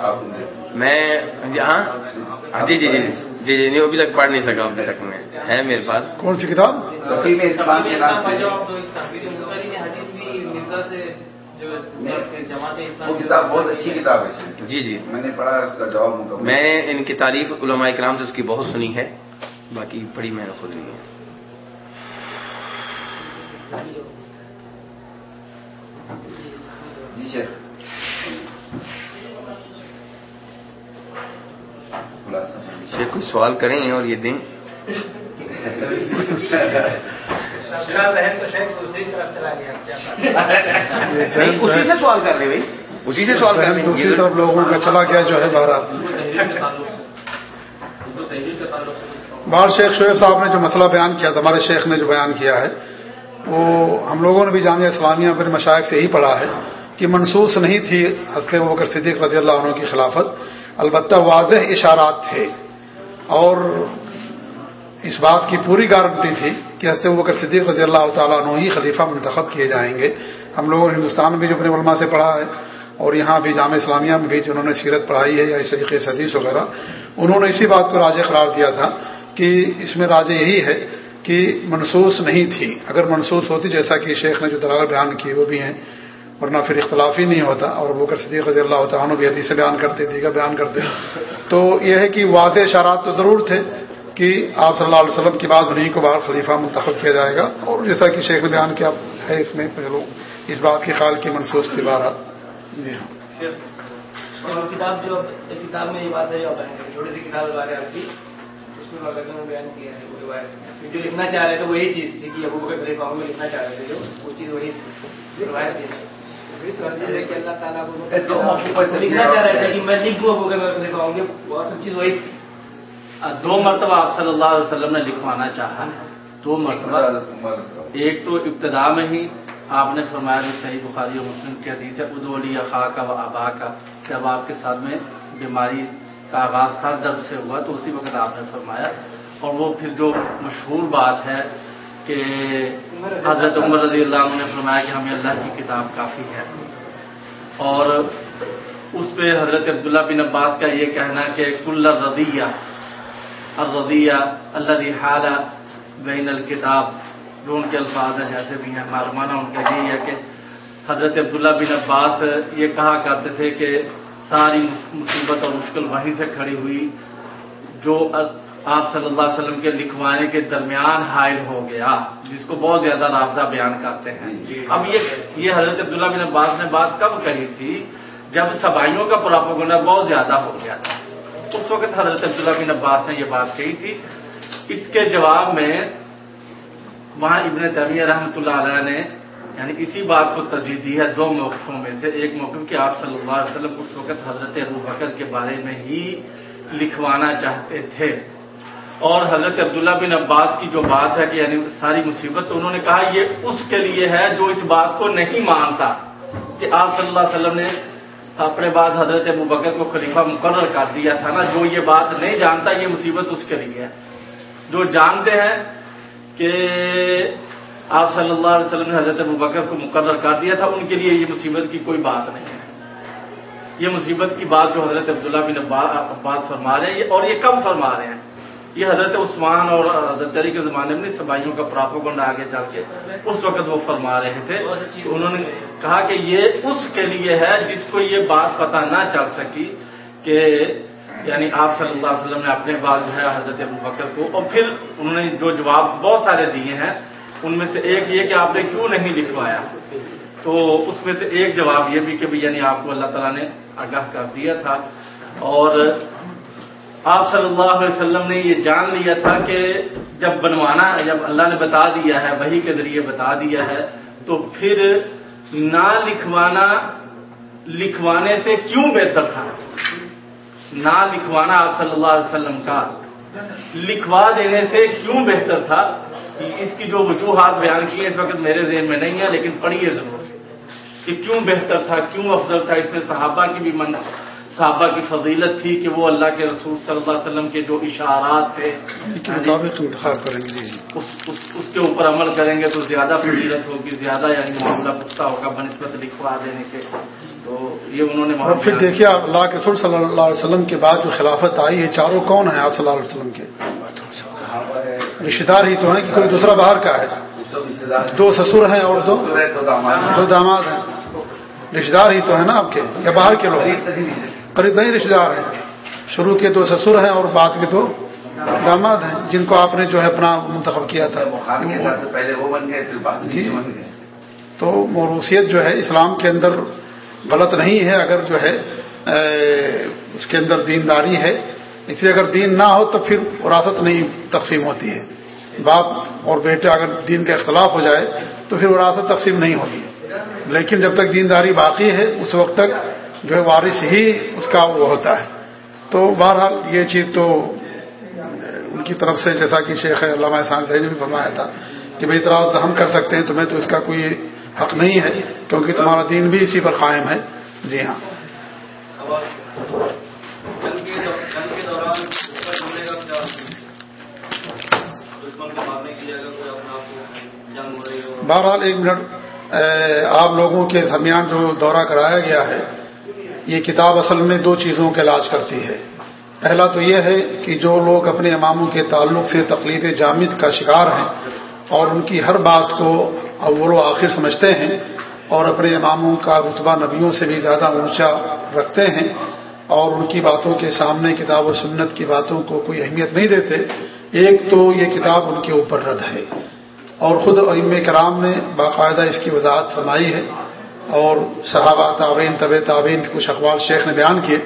آپ نے میں ہاں ہاں، جی جی جی جی جی نہیں ابھی تک پڑھ نہیں سکا ابھی تک میں۔ ہے میرے پاس۔ کون سی کتاب؟ وہ بہت اچھی کتاب ہے جی جی۔ میں نے پڑھا اس کا جواب میں نے ان کی تعریف علماء کرام سے اس کی بہت سنی ہے۔ باقی پڑھی میں نے خود نہیں ہے۔ جی شیخ۔ خلاصہ شیخ کچھ سوال کریں اور یہ دیں۔ اسی سے سوال کر رہے بھائی۔ اسی سے سوال کر رہے دوسری طرف لوگوں کا چلا گیا جو ہے بہرحال۔ بار شیخ شعیب صاحب نے جو مسئلہ بیان کیا تھا ہمارے شیخ نے جو بیان کیا ہے وہ ہم لوگوں نے بھی جامعہ اسلامیہ پر مشائق سے یہی پڑھا ہے کہ منسوس نہیں تھی حضرت بکر صدیق رضی اللہ عنہ کی خلافت۔ البتہ واضح اشارات تھے اور اس بات کی پوری گارنٹی تھی کہ حضرت بکر صدیق رضی اللہ تعالیٰ عنہ ہی خلیفہ منتخب کیے جائیں گے۔ ہم لوگوں نے ہندوستان میں بھی جو اپنے علماء سے پڑھا ہے اور یہاں بھی جامعہ اسلامیہ میں بھی جنہوں نے سیرت پڑھائی ہے یا اس طریقے سے حدیث وغیرہ، انہوں نے اسی بات کو راج قرار دیا تھا کہ اس میں راج یہی ہے کہ منسوس نہیں تھی۔ اگر منسوس ہوتی جیسا کہ شیخ نے جو دلال بیان کی وہ بھی ہیں۔ ورنہ پھر اختلاف ہی نہیں ہوتا۔ اور بکر صدیق رضی اللہ تعالیٰ بھی حدیث بیان کرتے دیگر بیان کرتے۔ تو یہ ہے کہ واضح اشارات تو ضرور تھے کہ آپ صلی اللہ علیہ وسلم کی بعد انہیں کو باہر خلیفہ منتخب کیا جائے گا۔ اور جیسا کہ شیخ نے بیان کیا، ہے اس میں پہلو اس بات کی خیال کی منسوس تھی بارہ جی ہاں۔ کتاب جو کتاب میں یہ بات ہے جو چھوٹی سی کتاب بارے آپ کی۔ اس میں نے بیان کیا ہے جو لکھنا چاہ رہے تھے وہی چیز تھی کہ ابو بکر خلیفہ لکھنا چاہ رہے تھے، جو وہ چیز وہی تھی، روایت لکھنا چاہ رہے تھے کہ میں لکھ دوں ابو بکر خلیفہ ہوں گے وہ سب چیز وہی تھی دو مرتبہ آپ صلی اللہ علیہ وسلم نے لکھوانا چاہا دو مرتبہ ایک تو ابتدا میں ہی آپ نے فرمایا کہ صحیح بخاری و مسلم کی حدیث ہے ادو علی خا کا و آبا کا. جب آپ کے ساتھ میں بیماری کا آغاز تھا درد سے ہوا تو اسی وقت آپ نے فرمایا۔ اور وہ پھر جو مشہور بات ہے کہ حضرت عمر رضی اللہ عنہ نے فرمایا کہ ہمیں اللہ کی کتاب کافی ہے۔ اور اس پہ حضرت عبداللہ بن عباس کا یہ کہنا کہ کل رضیہ الرضیہ اللہ حالہ بین الکتاب۔ جو ان کے الفاظ ہیں، جیسے بھی ہیں، معلومانہ ان کا یہی ہے کہ حضرت عبداللہ بن عباس یہ کہا کرتے تھے کہ ساری مصیبت اور مشکل وہیں سے کھڑی ہوئی جو آپ صلی اللہ علیہ وسلم کے لکھوانے کے درمیان حائل ہو گیا جس کو بہت زیادہ رابطہ بیان کرتے ہیں۔ اب یہ یہ حضرت عبداللہ بن عباس نے بات کب کہی تھی؟ جب سبائیوں کا پراپگنڈا بہت زیادہ ہو گیا تھا۔ اس وقت حضرت عبداللہ بن عباس نے یہ بات کہی تھی۔ اس کے جواب میں وہاں ابن تیمیہ رحمۃ اللہ علیہ نے یعنی اسی بات کو ترجیح دی ہے دو موقفوں میں سے۔ ایک موقف کہ آپ صلی اللہ علیہ وسلم اس وقت حضرت ابو بکر کے بارے میں ہی لکھوانا چاہتے تھے۔ اور حضرت عبداللہ بن عباس کی جو بات ہے کہ یعنی ساری مصیبت، تو انہوں نے کہا یہ اس کے لیے ہے جو اس بات کو نہیں مانتا کہ آپ صلی اللہ علیہ وسلم نے اپنے بعد حضرت ابو بکر کو خلیفہ مقرر کر دیا تھا نا، جو یہ بات نہیں جانتا، یہ مصیبت اس کے لیے ہے۔ جو جانتے ہیں کہ آپ صلی اللہ علیہ وسلم نے حضرت ابو بکر کو مقرر کر دیا تھا، ان کے لیے یہ مصیبت کی کوئی بات نہیں ہے۔ یہ مصیبت کی بات جو حضرت عبداللہ بن عباس فرما رہے ہیں اور یہ کب فرما رہے ہیں۔ یہ حضرت عثمان اور حضرت علی کے زمانے میں سبائیوں کا پراپوگنڈ آگے چل کے اس وقت وہ فرما رہے تھے انہوں نے کہا کہ یہ اس کے لیے ہے جس کو یہ بات پتہ نہ چل سکی کہ یعنی آپ صلی اللہ علیہ وسلم نے اپنے بعد جو ہے حضرت ابو بکر کو اور پھر انہوں نے جو جواب بہت سارے دیے ہیں ان میں سے ایک یہ کہ آپ نے کیوں نہیں لکھوایا؟ تو اس میں سے ایک جواب یہ بھی کہ یعنی آپ کو اللہ تعالیٰ نے آگاہ کر دیا تھا اور آپ صلی اللہ علیہ وسلم نے یہ جان لیا تھا کہ جب بنوانا جب اللہ نے بتا دیا ہے وہی کے ذریعے بتا دیا ہے، تو پھر نہ لکھوانا، لکھوانے سے کیوں بہتر تھا؟ نہ لکھوانا آپ صلی اللہ علیہ وسلم کا۔ لکھوا دینے سے کیوں بہتر تھا؟ اس کی جو وجوہات بیان کی ہیں اس وقت میرے ذہن میں نہیں ہے لیکن پڑھیے ضرور کہ کیوں بہتر تھا، کیوں افضل تھا؟ اس میں صحابہ کی بھی من صحابہ کی فضیلت تھی کہ وہ اللہ کے رسول صلی اللہ علیہ وسلم کے جو اشارات تھے کے مطابق انتخاب کریں گے۔ اس کے اوپر عمل کریں گے تو زیادہ فضیلت ہوگی زیادہ یعنی معاملہ پختہ ہوگا بنسبت لکھوا دینے کے۔ تو یہ انہوں نے اور پھر دیکھیے آپ اللہ کے رسول صلی اللہ علیہ وسلم کے بعد جو خلافت آئی ہے چاروں کون ہیں آپ صلی اللہ علیہ وسلم کے؟ رشتے دار ہی تو ہیں کہ کوئی دوسرا باہر کا ہے؟ دو سسر ہیں اور دو؟ دو داماد ہیں۔ رشتے دار ہی تو ہیں نا آپ کے یا باہر کے لوگ قریب ترین رشتے دار ہیں۔ شروع کے دو سسر ہیں اور بعد کے دو داماد ہیں جن کو آپ نے جو ہے اپنا منتخب کیا تھا۔ کے جی۔ تو موروثیت جو ہے اسلام کے اندر غلط نہیں ہے اگر جو ہے اس کے اندر دینداری ہے۔ اس لیے اگر دین نہ ہو تو پھر وراثت نہیں تقسیم ہوتی ہے۔ باپ اور بیٹے اگر دین کا اختلاف ہو جائے تو پھر وراثت تقسیم نہیں ہوگی لیکن جب تک دینداری باقی ہے اس وقت تک جو ہے وارث ہی اس کا وہ ہوتا ہے۔ تو بہرحال یہ چیز تو ان کی طرف سے جیسا کہ شیخ علامہ احسان صحیح نے بھی فرمایا تھا کہ بھائی اعتراض ہم کر سکتے ہیں، تمہیں تو اس کا کوئی حق نہیں ہے، کیونکہ تمہارا دین بھی اسی پر قائم ہے۔ جی ہاں۔ بہرحال ایک منٹ آپ لوگوں کے درمیان جو دورہ کرایا گیا ہے یہ کتاب اصل میں دو چیزوں کا علاج کرتی ہے۔ پہلا تو یہ ہے کہ جو لوگ اپنے اماموں کے تعلق سے تقلید جامد کا شکار ہیں اور ان کی ہر بات کو اول و آخر سمجھتے ہیں اور اپنے اماموں کا رتبہ نبیوں سے بھی زیادہ اونچا رکھتے ہیں اور ان کی باتوں کے سامنے کتاب و سنت کی باتوں کو کوئی اہمیت نہیں دیتے، ایک تو یہ کتاب ان کے اوپر رد ہے۔ اور خود ام کرام نے باقاعدہ اس کی وضاحت فرمائی ہے۔ اور صحابہ تعبین طب تعبین کے کچھ اقوال شیخ نے بیان کیے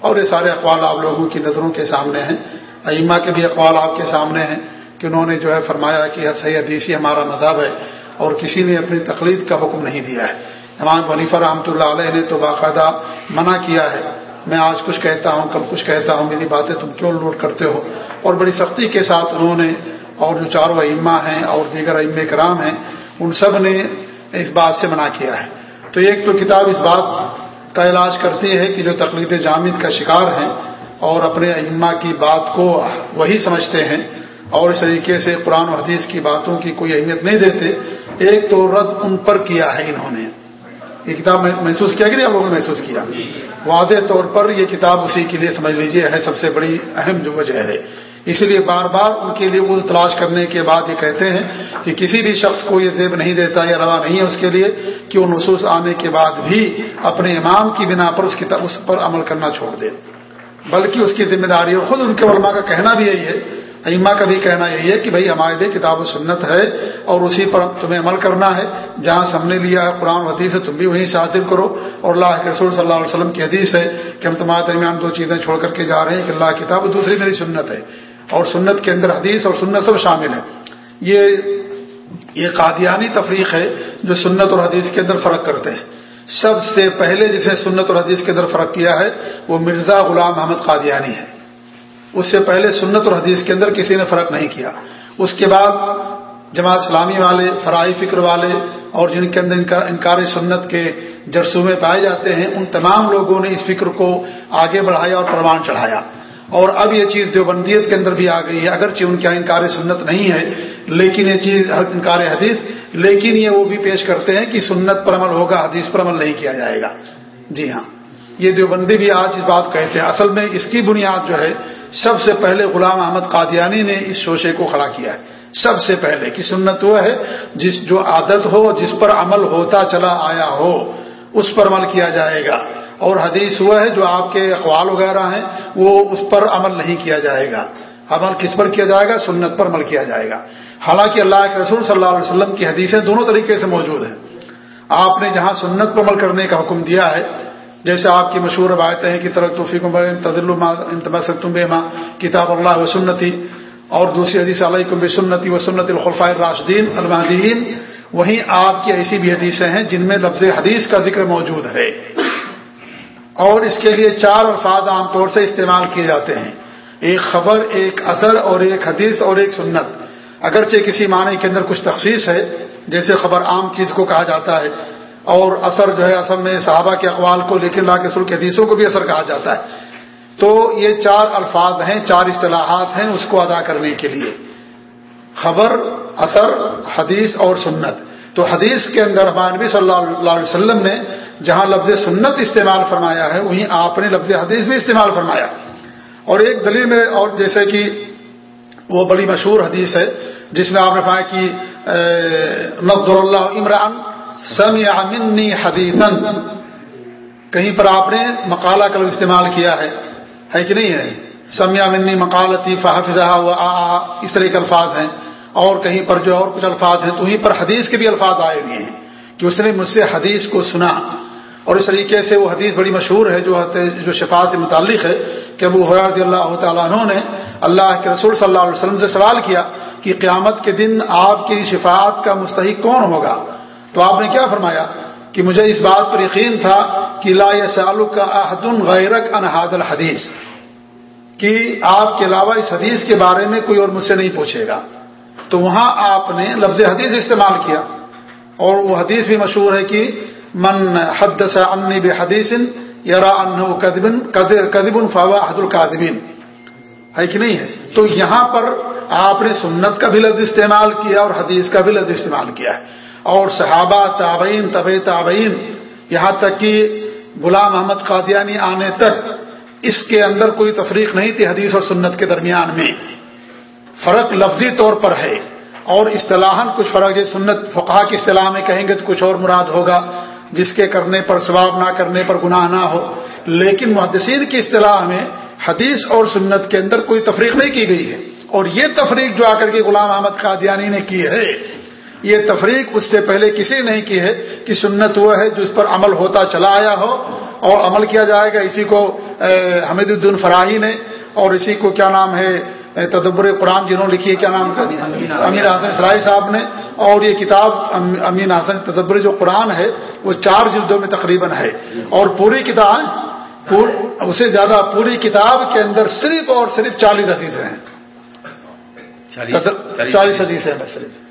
اور یہ سارے اقوال آپ لوگوں کی نظروں کے سامنے ہیں۔ ائمہ کے بھی اقوال آپ کے سامنے ہیں کہ انہوں نے جو ہے فرمایا کہ صحیح حدیثی ہمارا مذہب ہے اور کسی نے اپنی تقلید کا حکم نہیں دیا ہے۔ امام ونیفہ رحمۃ اللہ علیہ نے تو باقاعدہ منع کیا ہے۔ میں آج کچھ کہتا ہوں، کل کچھ کہتا ہوں، میری باتیں تم کیوں نوٹ کرتے ہو؟ اور بڑی سختی کے ساتھ انہوں نے اور جو چاروں ائمہ ہیں اور دیگر ائم کرام ہیں، ان سب نے اس بات سے منع کیا ہے۔ تو ایک تو کتاب اس بات کا علاج کرتی ہے کہ جو تقلید جامد کا شکار ہیں اور اپنے ائمہ کی بات کو وہی سمجھتے ہیں اور اس طریقے سے قرآن و حدیث کی باتوں کی کوئی اہمیت نہیں دیتے، ایک تو رد ان پر کیا ہے انہوں نے۔ یہ کتاب محسوس کیا کہ نہیں آپ لوگوں نے محسوس کیا؟ واضح طور پر یہ کتاب اسی کے لیے سمجھ لیجیے ہے، سب سے بڑی اہم جو وجہ ہے۔ اسی لیے بار بار ان کے لیے وہ تلاش کرنے کے بعد یہ کہتے ہیں کہ کسی بھی شخص کو یہ زیب نہیں دیتا یا روا نہیں ہے اس کے لیے کہ وہ نصوص آنے کے بعد بھی اپنے امام کی بنا پر اس کی اس پر عمل کرنا چھوڑ دے۔ بلکہ اس کی ذمہ داری ہے خود ان کے علماء کا کہنا بھی یہی ہے۔ ائمہ کا بھی کہنا یہی ہے کہ بھائی ہمارے لیے کتاب و سنت ہے اور اسی پر تمہیں عمل کرنا ہے۔ جہاں سے ہم نے لیا ہے قرآن حدیث ہے تم بھی وہیں سے حاصل کرو۔ اور اللہ کے رسول صلی اللہ علیہ وسلم کی حدیث ہے کہ ہم تمہارے درمیان دو چیزیں چھوڑ کر کے جا رہے ہیں کہ اللہ کتاب دوسری میری سنت ہے۔ اور سنت کے اندر حدیث اور سنت سب شامل ہے یہ یہ قادیانی تفریق ہے جو سنت اور حدیث کے اندر فرق کرتے ہیں۔ سب سے پہلے جس نے سنت اور حدیث کے اندر فرق کیا ہے، وہ مرزا غلام احمد قادیانی ہے۔ اس سے پہلے سنت اور حدیث کے اندر کسی نے فرق نہیں کیا۔ اس کے بعد جماعت اسلامی والے فرائی فکر والے اور جن کے اندر انکار سنت کے جرسومے پائے جاتے ہیں، ان تمام لوگوں نے اس فکر کو آگے بڑھایا اور پروان چڑھایا۔ اور اب یہ چیز دیوبندیت کے اندر بھی آ گئی ہے۔ اگرچہ ان کے انکار سنت نہیں ہے، لیکن یہ چیز انکار حدیث، لیکن یہ وہ بھی پیش کرتے ہیں کہ سنت پر عمل ہوگا، حدیث پر عمل نہیں کیا جائے گا۔ جی ہاں یہ دیوبندی بھی آج اس بات کہتے ہیں۔ اصل میں اس کی بنیاد جو ہے، سب سے پہلے غلام احمد قادیانی نے اس شوشے کو کھڑا کیا ہے۔ سب سے پہلے کہ سنت وہ ہے جس جو عادت ہو، جس پر عمل ہوتا چلا آیا ہو، اس پر عمل کیا جائے گا۔ اور حدیث ہوا ہے جو آپ کے اقوال وغیرہ ہیں وہ اس پر عمل نہیں کیا جائے گا۔ عمل کس پر کیا جائے گا؟ سنت پر عمل کیا جائے گا۔ حالانکہ اللہ کے رسول صلی اللہ علیہ وسلم کی حدیثیں دونوں طریقے سے موجود ہیں۔ آپ نے جہاں سنت پر عمل کرنے کا حکم دیا ہے، جیسے آپ کی مشہور روایتیں ہیں کہ ترق توفیق تدل بے ماں کتاب اللہ و سنتی، اور دوسری حدیث علیہ بے سنتی و سنت الخلفۂ راشدین المحدین وہیں آپ کی ایسی بھی حدیثیں ہیں جن میں لفظ حدیث کا ذکر موجود ہے۔ اور اس کے لیے چار الفاظ عام طور سے استعمال کیے جاتے ہیں۔ ایک خبر، ایک اثر اور ایک حدیث اور ایک سنت۔ اگرچہ کسی معنی کے اندر کچھ تخصیص ہے، جیسے خبر عام چیز کو کہا جاتا ہے اور اثر جو ہے اصل میں صحابہ کے اقوال کو لیکن اللہ کے رسول کے حدیثوں کو بھی اثر کہا جاتا ہے۔ تو یہ چار الفاظ ہیں، چار اصطلاحات ہیں اس کو ادا کرنے کے لیے۔ خبر، اثر، حدیث اور سنت۔ تو حدیث کے اندر نبی صلی اللہ علیہ وسلم نے جہاں لفظ سنت استعمال فرمایا ہے، وہیں آپ نے لفظ حدیث بھی استعمال فرمایا۔ اور ایک دلیل میں اور جیسے کہ وہ بڑی مشہور حدیث ہے، جس میں آپ نے فرمایا کہ نقد اللہ عمران سمع منی حدیثن کہیں پر آپ نے مقالہ کا استعمال کیا ہے ہے کہ نہیں ہے؟ سمیا منی مقالتی فحفظہ و آ اس طرح کے الفاظ ہیں۔ اور کہیں پر جو اور کچھ الفاظ ہیں، تو وہیں پر حدیث کے بھی الفاظ آئے ہوئے ہیں کہ اس نے مجھ سے حدیث کو سنا۔ اور اس طریقے سے وہ حدیث بڑی مشہور ہے جو جو شفا سے متعلق ہے کہ ابو رضی اللہ تعالیٰ عنہ نے اللہ کے رسول صلی اللہ علیہ وسلم سے سوال کیا کہ قیامت کے دن آپ کی شفاعت کا مستحق کون ہوگا؟ تو آپ نے کیا فرمایا؟ کہ مجھے اس بات پر یقین تھا کہ لا سالو کا عہد غیرک انحاد الحدیث، کہ آپ کے علاوہ اس حدیث کے بارے میں کوئی اور مجھ سے نہیں پوچھے گا۔ تو وہاں آپ نے لفظ حدیث استعمال کیا۔ اور وہ حدیث بھی مشہور ہے کہ من حد انی بے حدیث یار کدب فوا حد القادبین ہے کہ نہیں ہے؟ تو یہاں پر آپ نے سنت کا بھی لفظ استعمال کیا اور حدیث کا بھی لفظ استعمال کیا ہے۔ اور صحابہ، تابعین طب تابعین، یہاں تک کہ غلام محمد قادیانی آنے تک اس کے اندر کوئی تفریق نہیں تھی حدیث اور سنت کے درمیان میں۔ فرق لفظی طور پر ہے۔ اور اصطلاح کچھ فرق ہے، سنت فقہ کی اصطلاح میں کہیں گے تو کچھ اور مراد ہوگا۔ جس کے کرنے پر ثواب نہ کرنے پر گناہ نہ ہو۔ لیکن محدثین کی اصطلاح میں حدیث اور سنت کے اندر کوئی تفریق نہیں کی گئی ہے۔ اور یہ تفریق جو آ کر کے غلام احمد قادیانی نے کی ہے، یہ تفریق اس سے پہلے کسی نے نہیں کی ہے کہ سنت وہ ہے جو اس پر عمل ہوتا چلا آیا ہو اور عمل کیا جائے گا۔ اسی کو حمید الدین فراہی نے اور اسی کو کیا نام ہے تدبر قرآن جنہوں لکھی ہے، کیا نام کا امیر حسن سرائی صاحب نے اور یہ کتاب امین حسن تدبر جو قرآن ہے وہ چار جلدوں میں تقریباً ہے۔ اور پوری کتاب اسے زیادہ پوری کتاب کے اندر صرف اور صرف چالیس حدیث ہیں۔ چالیس حدیث۔ ہیں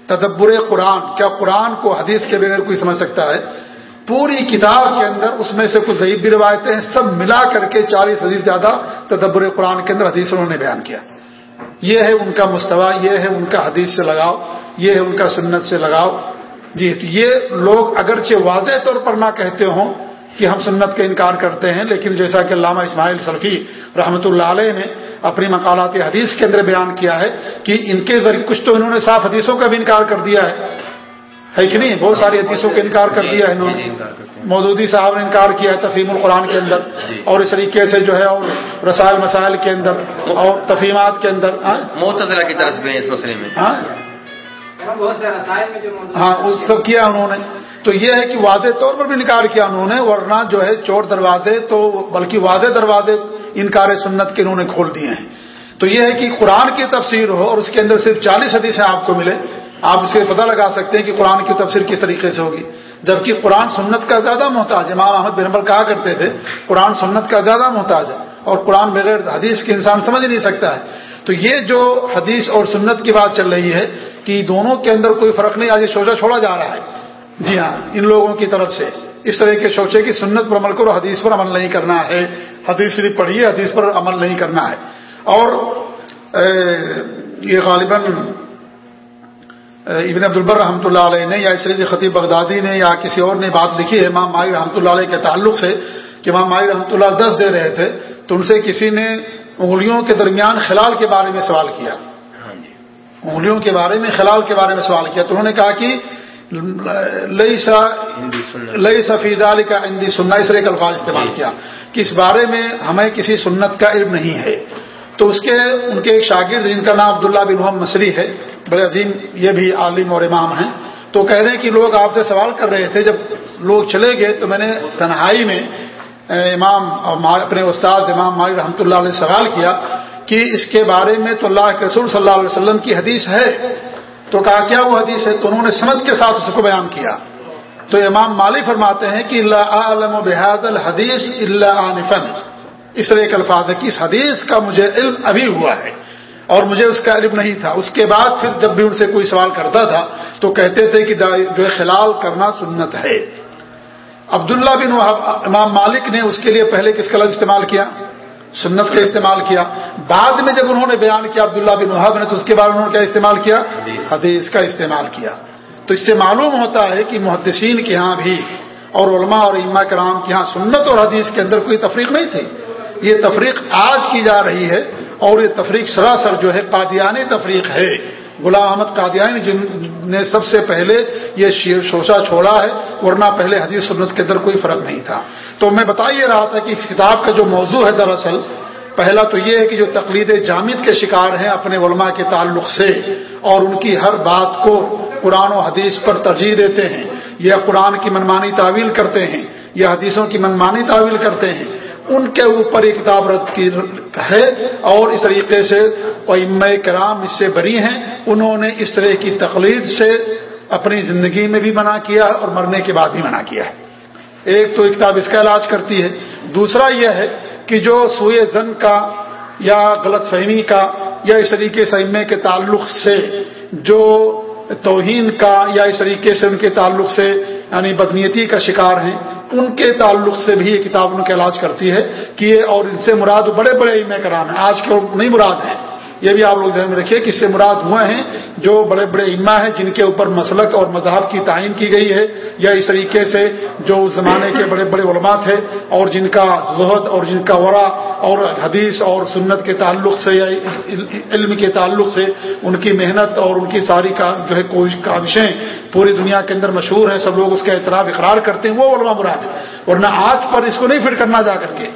تدبر قرآن کیا قرآن کو حدیث کے بغیر کوئی سمجھ سکتا ہے؟ پوری کتاب کے اندر اس میں سے کچھ ضعیب بھی روایتیں ہیں سب ملا کر کے چالیس حدیث زیادہ تدبر قرآن کے اندر حدیث انہوں نے بیان کیا۔ یہ ہے ان کا مستوی یہ ہے ان کا حدیث سے لگاؤ۔ یہ ہے ان کا سنت سے لگاؤ۔ جی تو یہ لوگ اگرچہ واضح طور پر نہ کہتے ہوں کہ ہم سنت کا انکار کرتے ہیں لیکن جیسا کہ علامہ اسماعیل سلفی رحمۃ اللہ علیہ نے اپنی مقالات حدیث کے اندر بیان کیا ہے کہ ان کے ذریعے کچھ تو انہوں نے صاف حدیثوں کا بھی انکار کر دیا ہے۔ ہے کہ نہیں؟ بہت ساری حدیثوں کا انکار کر دیا ہے انہوں نے۔ مودودی صاحب نے انکار کیا ہے تفیم القرآن کے اندر اور اس طریقے سے جو ہے اور رسائل مسائل کے اندر اور تفیمات کے اندر۔ محتضرہ کی طرف اس مسئلے میں۔ ہاں ہاں سب کیا انہوں نے؟ تو یہ ہے کہ واضح طور پر بھی انکار کیا انہوں نے ورنہ جو ہے چور دروازے تو بلکہ واضح دروازے انکار سنت کے انہوں نے کھول دیے ہیں۔ تو یہ ہے کہ قرآن کی تفسیر ہو اور اس کے اندر صرف چالیس حدیثیں آپ کو ملے آپ اسے پتہ لگا سکتے ہیں کہ قرآن کی تفسیر کس طریقے سے ہوگی۔ جبکہ قرآن سنت کا زیادہ محتاج امام احمد بن کہا کرتے تھے قرآن سنت کا زیادہ محتاج ہے اور قرآن بغیر حدیث کے انسان سمجھ نہیں سکتا ہے۔ تو یہ جو حدیث اور سنت کی بات چل رہی ہے کہ دونوں کے اندر کوئی فرق نہیں، آج یہ سوچا چھوڑا جا رہا ہے۔ جی ہاں ان لوگوں کی طرف سے۔ اس طرح کے سوچے کہ سنت پر عمل کرو، حدیث پر عمل نہیں کرنا ہے۔ حدیث صرف پڑھیے، حدیث پر عمل نہیں کرنا ہے۔ اور یہ غالباً ابن عبد البر رحمۃ اللہ علیہ نے، یا اسرید خطیب بغدادی نے، یا کسی اور نے بات لکھی ہے، امام مائی رحمۃ اللہ علیہ کے تعلق سے، کہ امام مائی رحمۃ اللہ دس دے رہے تھے، تو ان سے کسی نے انگلیوں کے درمیان خلال کے بارے میں سوال کیا۔ انگلیوں کے بارے میں خلال کے بارے میں سوال کیا۔ تو انہوں نے کہا کہ لئی سا لئی سفید علی کا ہندی سننا اس کا الفاظ استعمال کیا۔ کہ اس بارے میں ہمیں کسی سنت کا علم نہیں ہے۔ تو اس کے ان کے ایک شاگرد جن کا نام عبداللہ بن محمد مسری ہے بڑے عظیم یہ بھی عالم اور امام ہیں۔ تو کہہ رہے ہیں کہ لوگ آپ سے سوال کر رہے تھے جب لوگ چلے گئے تو میں نے تنہائی میں امام اپنے استاد امام مالی رحمۃ اللہ علیہ سوال کیا۔ کہ اس کے بارے میں تو اللہ کے رسول صلی اللہ علیہ وسلم کی حدیث ہے، تو کہا کیا وہ حدیث ہے؟ تو انہوں نے سند کے ساتھ اس کو بیان کیا۔ تو امام مالی فرماتے ہیں کہ اللہ عالم و بحاد الحدیث اللہ عنفن اس ایک الفاظ ہے کہ اس حدیث کا مجھے علم ابھی ہوا ہے اور مجھے اس کا علم نہیں تھا۔ اس کے بعد پھر جب بھی ان سے کوئی سوال کرتا تھا، تو کہتے تھے کہ جو خلال کرنا سنت ہے۔ عبداللہ بن امام مالک نے اس کے لیے پہلے کس کا لفظ استعمال کیا؟ سنت کا استعمال کیا۔ بعد میں جب انہوں نے بیان کیا عبداللہ بن وہب نے تو اس کے بعد انہوں نے کیا استعمال کیا؟ حدیث۔ کا استعمال کیا۔ تو اس سے معلوم ہوتا ہے کہ محدثین کے ہاں بھی اور علماء اور اما کرام کے ہاں سنت اور حدیث کے اندر کوئی تفریق نہیں تھی۔ یہ تفریق آج کی جا رہی ہے اور یہ تفریق سراسر جو ہے قادیانی تفریق ہے۔ غلام احمد قادیانی جن نے سب سے پہلے یہ شوشہ چھوڑا ہے، ورنہ پہلے حدیث سنت کے اندر کوئی فرق نہیں تھا۔ تو میں بتا یہ رہا تھا کہ اس کتاب کا جو موضوع ہے دراصل، پہلا تو یہ ہے کہ جو تقلید جامد کے شکار ہیں اپنے علماء کے تعلق سے اور ان کی ہر بات کو قرآن و حدیث پر ترجیح دیتے ہیں۔ یا قرآن کی منمانی تعویل کرتے ہیں یا حدیثوں کی منمانی تعویل کرتے ہیں۔ ان کے اوپر یہ کتاب رد کی ہے اور اس طریقے سے ام کرام اس سے بری ہیں۔ انہوں نے اس طرح کی تقلید سے اپنی زندگی میں بھی منع کیا اور مرنے کے بعد بھی منع کیا ہے۔ ایک تو کتاب اس کا علاج کرتی ہے۔ دوسرا یہ ہے کہ جو سوئے زن کا یا غلط فہمی کا یا اس طریقے سے امے کے تعلق سے جو توہین کا یا اس طریقے سے ان کے تعلق سے یعنی بدنیتی کا شکار ہیں ان کے تعلق سے بھی یہ کتاب ان کا علاج کرتی ہے کہ یہ اور ان سے مراد بڑے بڑے ایم کرام ہیں۔ آج کے نہیں مراد ہیں۔ یہ بھی آپ لوگ ذہن میں رکھیے کہ اس سے مراد ہوئے ہیں جو بڑے بڑے اما ہیں جن کے اوپر مسلک اور مذہب کی تعین کی گئی ہے یا اس طریقے سے جو اس زمانے کے بڑے بڑے علماء تھے اور جن کا زہد اور جن کا ورا اور حدیث اور سنت کے تعلق سے یا علم کے تعلق سے ان کی محنت اور ان کی ساری کا جو ہے کاوشیں پوری دنیا کے اندر مشہور ہیں، سب لوگ اس کا اعتراف اقرار کرتے ہیں، وہ علماء مراد ہے ورنہ آج پر اس کو نہیں فٹ کرنا جا کر کے۔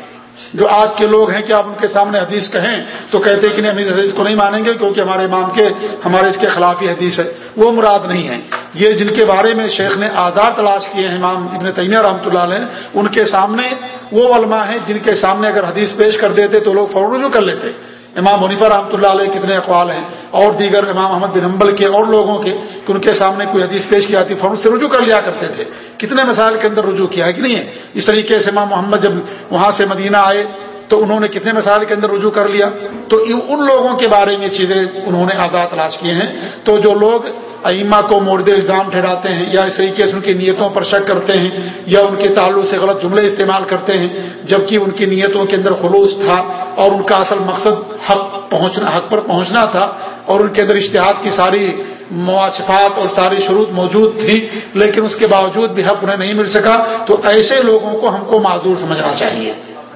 جو آج کے لوگ ہیں کہ آپ ان کے سامنے حدیث کہیں تو کہتے کہ نہیں حدیث کو نہیں مانیں گے کیونکہ ہمارے امام کے، ہمارے اس کے خلاف ہی حدیث ہے۔ وہ مراد نہیں ہے۔ یہ جن کے بارے میں شیخ نے آزار تلاش کیے ہیں، امام ابن تیمیہ رحمۃ اللہ علیہ، ان کے سامنے وہ علماء ہیں جن کے سامنے اگر حدیث پیش کر دیتے تو لوگ فوراً کر لیتے۔ امام منیفا رحمۃ اللہ علیہ کتنے اقوال ہیں، اور دیگر امام محمد بن حنبل کے اور لوگوں کے کہ ان کے سامنے کوئی حدیث پیش کی جاتی فوراً سے رجوع کر لیا کرتے تھے۔ کتنے مسائل کے اندر رجوع کیا ہے کہ نہیں ہے؟ اس طریقے سے امام محمد جب وہاں سے مدینہ آئے تو انہوں نے کتنے مسائل کے اندر رجوع کر لیا؟ تو ان لوگوں کے بارے میں چیزیں انہوں نے آزاد تلاش کیے ہیں۔ تو جو لوگ ائمہ کو مورد الزام ٹھہراتے ہیں یا اس طریقے سے ان کی نیتوں پر شک کرتے ہیں یا ان کے تعلق سے غلط جملے استعمال کرتے ہیں، جبکہ ان کی نیتوں کے اندر خلوص تھا اور ان کا اصل مقصد حق پہنچنا، حق پر پہنچنا تھا اور ان کے اندر اشتہاد کی ساری مواصفات اور ساری شروط موجود تھی، لیکن اس کے باوجود بھی حق انہیں نہیں مل سکا۔ تو ایسے لوگوں کو ہم کو معذور سمجھنا چاہیے۔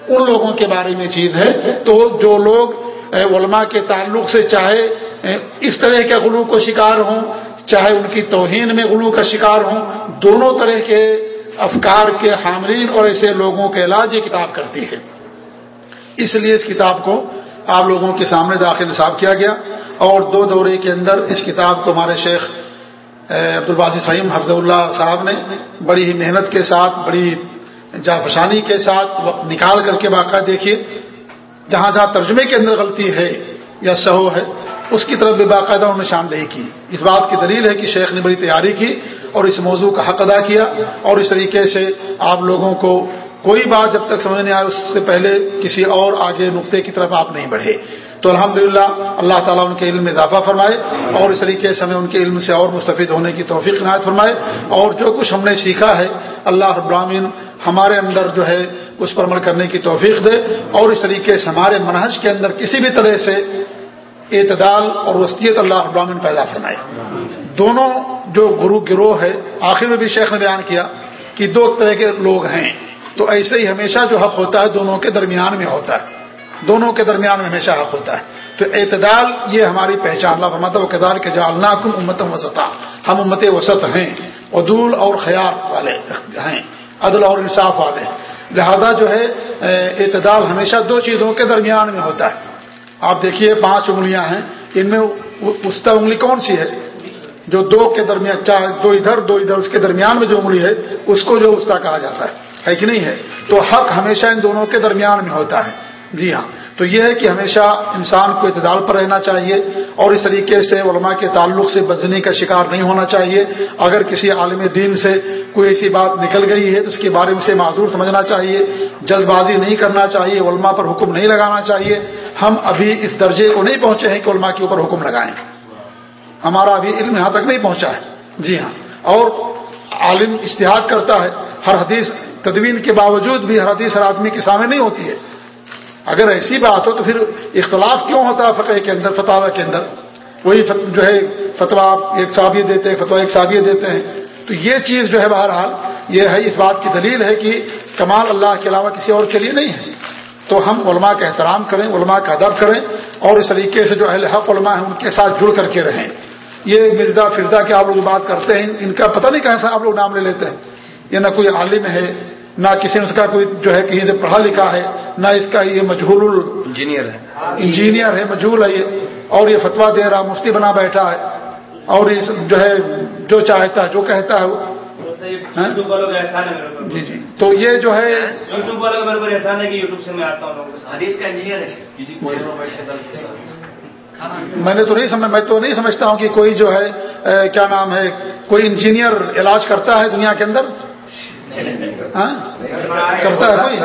ان لوگوں کے بارے میں چیز ہے۔ تو جو لوگ علماء کے تعلق سے چاہے اس طرح کے غلو کو شکار ہوں، چاہے ان کی توہین میں غلو کا شکار ہوں، دونوں طرح کے افکار کے حاملین اور ایسے لوگوں کے علاج یہ کتاب کرتی ہے۔ اس لیے اس کتاب کو آپ لوگوں کے سامنے داخل نصاب کیا گیا۔ اور دو دورے کے اندر اس کتاب کو ہمارے شیخ عبد الباز فہیم حفظ اللہ صاحب نے بڑی ہی محنت کے ساتھ، بڑی جافشانی کے ساتھ نکال کر کے واقعہ دیکھیے، جہاں جہاں ترجمے کے اندر غلطی ہے یا سہو ہے، اس کی طرف بھی باقاعدہ انہوں نے نشاندہی کی۔ اس بات کی دلیل ہے کہ شیخ نے بڑی تیاری کی اور اس موضوع کا حق ادا کیا اور اس طریقے سے آپ لوگوں کو کوئی بات جب تک سمجھ نہیں آئے، اس سے پہلے کسی اور آگے نقطے کی طرف آپ نہیں بڑھے۔ تو الحمدللہ اللہ تعالیٰ ان کے علم میں اضافہ فرمائے اور اس طریقے سے ہمیں ان کے علم سے اور مستفید ہونے کی توفیق عنایت فرمائے۔ اور جو کچھ ہم نے سیکھا ہے، اللہ ابراہین ہمارے اندر جو ہے اس پر عمل کرنے کی توفیق دے اور اس طریقے سے ہمارے منہج کے اندر کسی بھی طرح سے اعتدال اور وسطیت اللہ ابراہین پیدا فرمائے۔ دونوں جو گرو گروہ ہے، آخر میں بھی شیخ نے بیان کیا کہ دو طرح کے لوگ ہیں۔ تو ایسے ہی ہمیشہ جو حق ہوتا ہے دونوں کے درمیان میں ہوتا ہے۔ دونوں کے درمیان میں ہمیشہ حق ہوتا ہے۔ تو اعتدال یہ ہماری پہچان۔ اللہ فرماتا و کدار کے جالنا کم امت وسطا۔ ہم امت وسط ہیں، عدول اور خیال والے ہیں۔ عدل اور انصاف والے لہذا جو ہے اعتدال ہمیشہ دو چیزوں کے درمیان میں ہوتا ہے۔ آپ دیکھیے، پانچ انگلیاں ہیں۔ ان میں وسطی انگلی کون سی ہے؟ جو دو کے درمیان چاہے دو ادھر دو ادھر، اس کے درمیان میں جو انگلی ہے، اس کو جو وسطی کہا جاتا ہے۔ ہے کہ نہیں ہے؟ تو حق ہمیشہ ان دونوں کے درمیان میں ہوتا ہے۔ جی ہاں۔ تو یہ ہے کہ ہمیشہ انسان کو اعتدال پر رہنا چاہیے اور اس طریقے سے علماء کے تعلق سے بدنی کا شکار نہیں ہونا چاہیے۔ اگر کسی عالم دین سے کوئی ایسی بات نکل گئی ہے تو اس کے بارے میں سے معذور سمجھنا چاہیے جلد بازی نہیں کرنا چاہیے، علماء پر حکم نہیں لگانا چاہیے۔ ہم ابھی اس درجے کو نہیں پہنچے ہیں کہ علماء کے اوپر حکم لگائیں۔ ہمارا ابھی علم یہاں تک نہیں پہنچا ہے۔ جی ہاں۔ اور عالم اشتہاد کرتا ہے۔ ہر حدیث تدوین کے باوجود بھی ہر حدیث ہر آدمی کے سامنے نہیں ہوتی ہے۔ اگر ایسی بات ہو تو پھر اختلاف کیوں ہوتا ہے فقہ کے اندر فتح کے اندر؟ وہی جو ہے فتوا ایک صابیہ دیتے ہیں فتوا ایک صابیہ دیتے ہیں۔ تو یہ چیز جو ہے بہرحال، یہ ہے، اس بات کی دلیل ہے کہ کمال اللہ کے علاوہ کسی اور کے لیے نہیں ہے۔ تو ہم علماء کا احترام کریں، علماء کا ادب کریں اور اس طریقے سے جو اہل حق علماء ہیں، ان کے ساتھ جڑ کر کے رہیں۔ یہ مرزا فرزا کے آپ لوگ بات کرتے ہیں، ان کا پتہ نہیں کیسا آپ لوگ نام لے لیتے ہیں۔ یہ نہ کوئی عالم ہے، نہ کسی نے اس کا کوئی جو ہے، کہیں سے پڑھا لکھا ہے۔ نہ اس کا یہ مجہول انجینئر ہے۔ انجینئر ہے مجہول ہے یہ۔ اور یہ فتوا دے رہا مفتی بنا بیٹھا ہے۔ اور یہ جو ہے جو چاہتا ہے جو کہتا ہے وہ۔ ہاں؟ جی جی۔ تو یہ جو ہے یوٹیوب والوں احسان ہے کہ یوٹیوب سے میں آتا ہوں حدیث کا انجینئر ہے۔ میں نے تو نہیں سمجھ میں تو نہیں سمجھتا ہوں کہ کوئی جو ہے کیا نام ہے کوئی انجینئر علاج کرتا ہے دنیا کے اندر؟ ہاں؟ کرتا ہے کوئی؟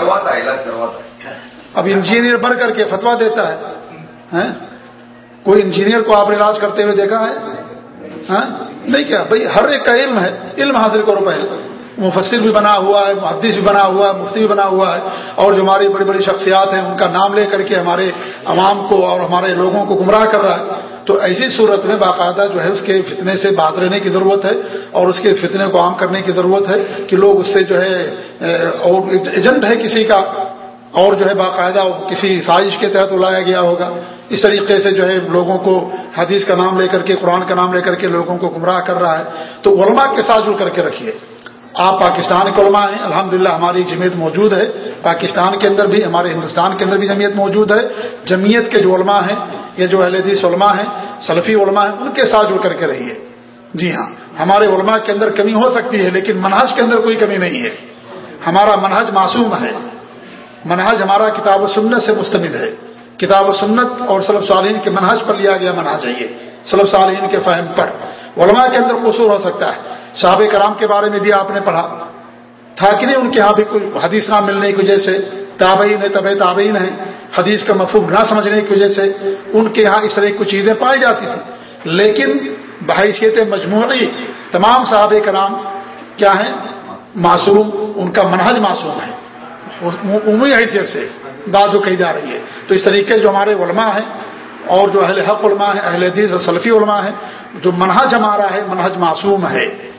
اب انجینئر بن کر کے فتوا دیتا ہے۔ ہاں؟ کوئی انجینئر کو آپ نے علاج کرتے ہوئے دیکھا ہے؟ ہاں؟ نہیں کیا؟ بھائی، ہر ایک کا علم ہے۔ علم حاصل کرو پہلے۔ مفسر بھی بنا ہوا ہے، محدث بھی بنا ہوا ہے، مفتی بھی بنا ہوا ہے۔ اور جو ہماری بڑی بڑی شخصیات ہیں، ان کا نام لے کر کے ہمارے عوام کو اور ہمارے لوگوں کو گمراہ کر رہا ہے۔ تو ایسی صورت میں باقاعدہ جو ہے، اس کے فتنے سے بات رہنے کی ضرورت ہے اور اس کے فتنے کو عام کرنے کی ضرورت ہے کہ لوگ اس سے جو ہے اور ایجنٹ ہے کسی کا۔ اور جو ہے باقاعدہ کسی سازش کے تحت لایا گیا ہوگا۔ اس طریقے سے جو ہے لوگوں کو حدیث کا نام لے کر کے، قرآن کا نام لے کر کے لوگوں کو گمراہ کر رہا ہے۔ تو علماء کے ساتھ جڑ کر کے رکھیے۔ آپ پاکستان کے علماء ہیں، الحمدللہ ہماری جمعیت موجود ہے۔ پاکستان کے اندر بھی، ہمارے ہندوستان کے اندر بھی جمعیت موجود ہے۔ جمعیت کے جو علماء ہیں یہ جو اہل حدیث علماء ہیں، سلفی علماء ہیں، ان کے ساتھ جڑ کر کے رہیے۔ جی ہاں ہمارے علماء کے اندر کمی ہو سکتی ہے، لیکن منہج کے اندر کوئی کمی نہیں ہے۔ ہمارا منہج معصوم ہے۔ منہج ہمارا کتاب و سنت سے مستمد ہے۔ کتاب و سنت اور سلب صالحین کے منہج پر لیا گیا منہج ہے یہ۔ سلب صالحین کے فہم پر۔ علماء کے اندر قصور ہو سکتا ہے۔ صحاب کرام کے بارے میں بھی آپ نے پڑھا۔ تھا کہ نہیں ان کے ہاں بھی کوئی حدیث نہ ملنے کی وجہ سے تابعین ہے طب تابعین ہیں۔ حدیث کا مفہوم نہ سمجھنے کی وجہ سے ان کے ہاں اس طرح کی کچھ چیزیں پائی جاتی تھیں۔ لیکن بحیثیت مجموعی تمام صحاب کرام کیا ہیں؟ معصوم، ان کا منہج معصوم ہے۔ عمومی حیثیت سے بات جو کہی جا رہی ہے۔ تو اس طریقے سے جو ہمارے علماء ہیں اور جو اہل حق علماء ہیں، اہل حدیث اور سلفی علماء ہیں، جو منہج ہمارا ہے، منہج معصوم ہے،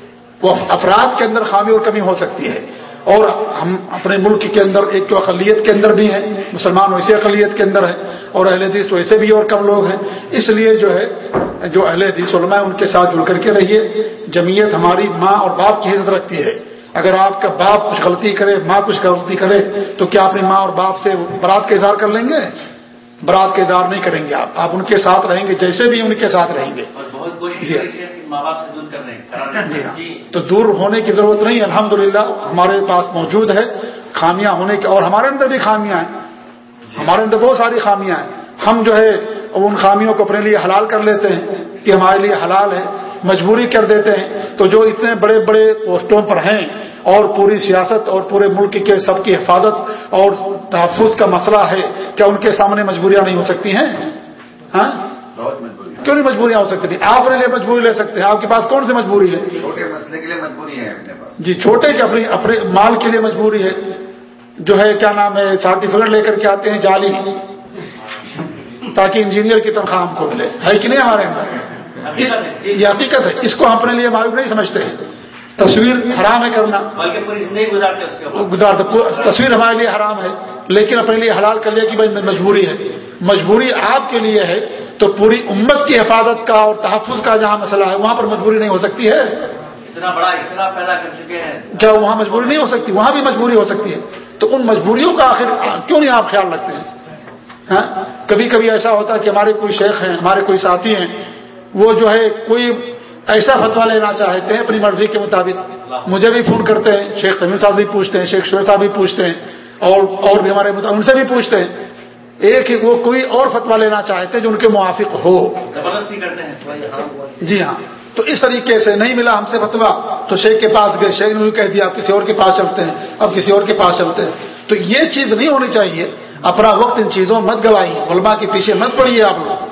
وہ افراد کے اندر خامی اور کمی ہو سکتی ہے۔ اور ہم اپنے ملک کے اندر ایک تو اقلیت کے اندر بھی ہیں، مسلمان ویسے اقلیت کے اندر ہے اور اہل حدیث تو ایسے بھی اور کم لوگ ہیں۔ اس لیے جو ہے، جو اہل حدیث علماء ان کے ساتھ جڑ کر کے رہیے۔ جمعیت ہماری ماں اور باپ کی عزت رکھتی ہے۔ اگر آپ کا باپ کچھ غلطی کرے ماں کچھ غلطی کرے تو کیا اپنی ماں اور باپ سے برات کا اظہار کر لیں گے؟ برات کا اظہار نہیں کریں گے آپ۔ آپ ان کے ساتھ رہیں گے جیسے بھی ان کے ساتھ رہیں گے۔ جی ہاں۔ تو دور ہونے کی ضرورت نہیں الحمد ہمارے پاس موجود ہے۔ خامیاں ہونے کی اور ہمارے اندر بھی خامیاں ہیں۔ ہمارے اندر بہت ساری خامیاں ہیں۔ ہم جو ہے ان خامیوں کو اپنے لیے حلال کر لیتے ہیں کہ ہمارے لیے حلال ہے مجبوری کر دیتے ہیں۔ تو جو اتنے بڑے بڑے پوسٹوں پر ہیں اور پوری سیاست اور پورے ملک کے سب کی حفاظت اور تحفظ کا مسئلہ ہے کیا ان کے سامنے مجبوریاں نہیں ہو سکتی ہیں؟ ہاں؟ کیوں نہیں مجبوریاں ہو سکتی؟ آپ اپنے لیے مجبوری لے سکتے ہیں۔ آپ کے پاس کون سی مجبوری ہے؟ چھوٹے مسئلے کے لیے مجبوری ہے اپنے پاس۔ جی چھوٹے کے اپنے اپنے مال کے لیے مجبوری ہے۔ جو ہے کیا نام ہے سرٹیفکیٹ لے کر کے آتے ہیں جالی تاکہ انجینئر کی تنخواہ ہم کو ملے۔ ہے کہ نہیں ہمارے اندر؟ یہ حقیقت ہے۔ اس کو ہم اپنے لیے معلوم نہیں سمجھتے۔ تصویر حرام ہے کرنا۔ گزارتے تصویر ہمارے لیے حرام ہے لیکن اپنے لیے حلال کر لیا کہ بھائی مجبوری ہے۔ مجبوری آپ کے لیے ہے تو پوری امت کی حفاظت کا اور تحفظ کا جہاں مسئلہ ہے وہاں پر مجبوری نہیں ہو سکتی ہے۔ اتنا بڑا اختلاف پیدا کر چکے ہیں۔ کیا وہاں مجبوری نہیں ہو سکتی؟ وہاں بھی مجبوری ہو سکتی ہے۔ تو ان مجبوریوں کا آخر کیوں نہیں آپ خیال رکھتے ہیں؟ ہاں؟ کبھی کبھی ایسا ہوتا ہے کہ ہمارے کوئی شیخ ہیں ہمارے کوئی ساتھی ہیں وہ جو ہے کوئی ایسا فتوا لینا چاہتے ہیں اپنی مرضی کے مطابق۔ مجھے بھی فون کرتے ہیں شیخ تمیم صاحب بھی پوچھتے ہیں شیخ شعیب صاحب بھی پوچھتے ہیں اور اور بھی ہمارے ان سے بھی پوچھتے ہیں۔ ایک وہ کوئی اور فتوا لینا چاہتے ہیں جو ان کے موافق ہو۔ زبردستی کرتے ہیں۔ جی ہاں۔ تو اس طریقے سے نہیں ملا ہم سے فتوا تو شیخ کے پاس گئے۔ شیخ نے کہہ دیا آپ کسی اور کے پاس چلتے ہیں اب کسی اور کے پاس چلتے ہیں۔ تو یہ چیز نہیں ہونی چاہیے۔ اپنا وقت ان چیزوں مت گوائیے۔ علماء کے پیچھے مت پڑیے آپ لوگ۔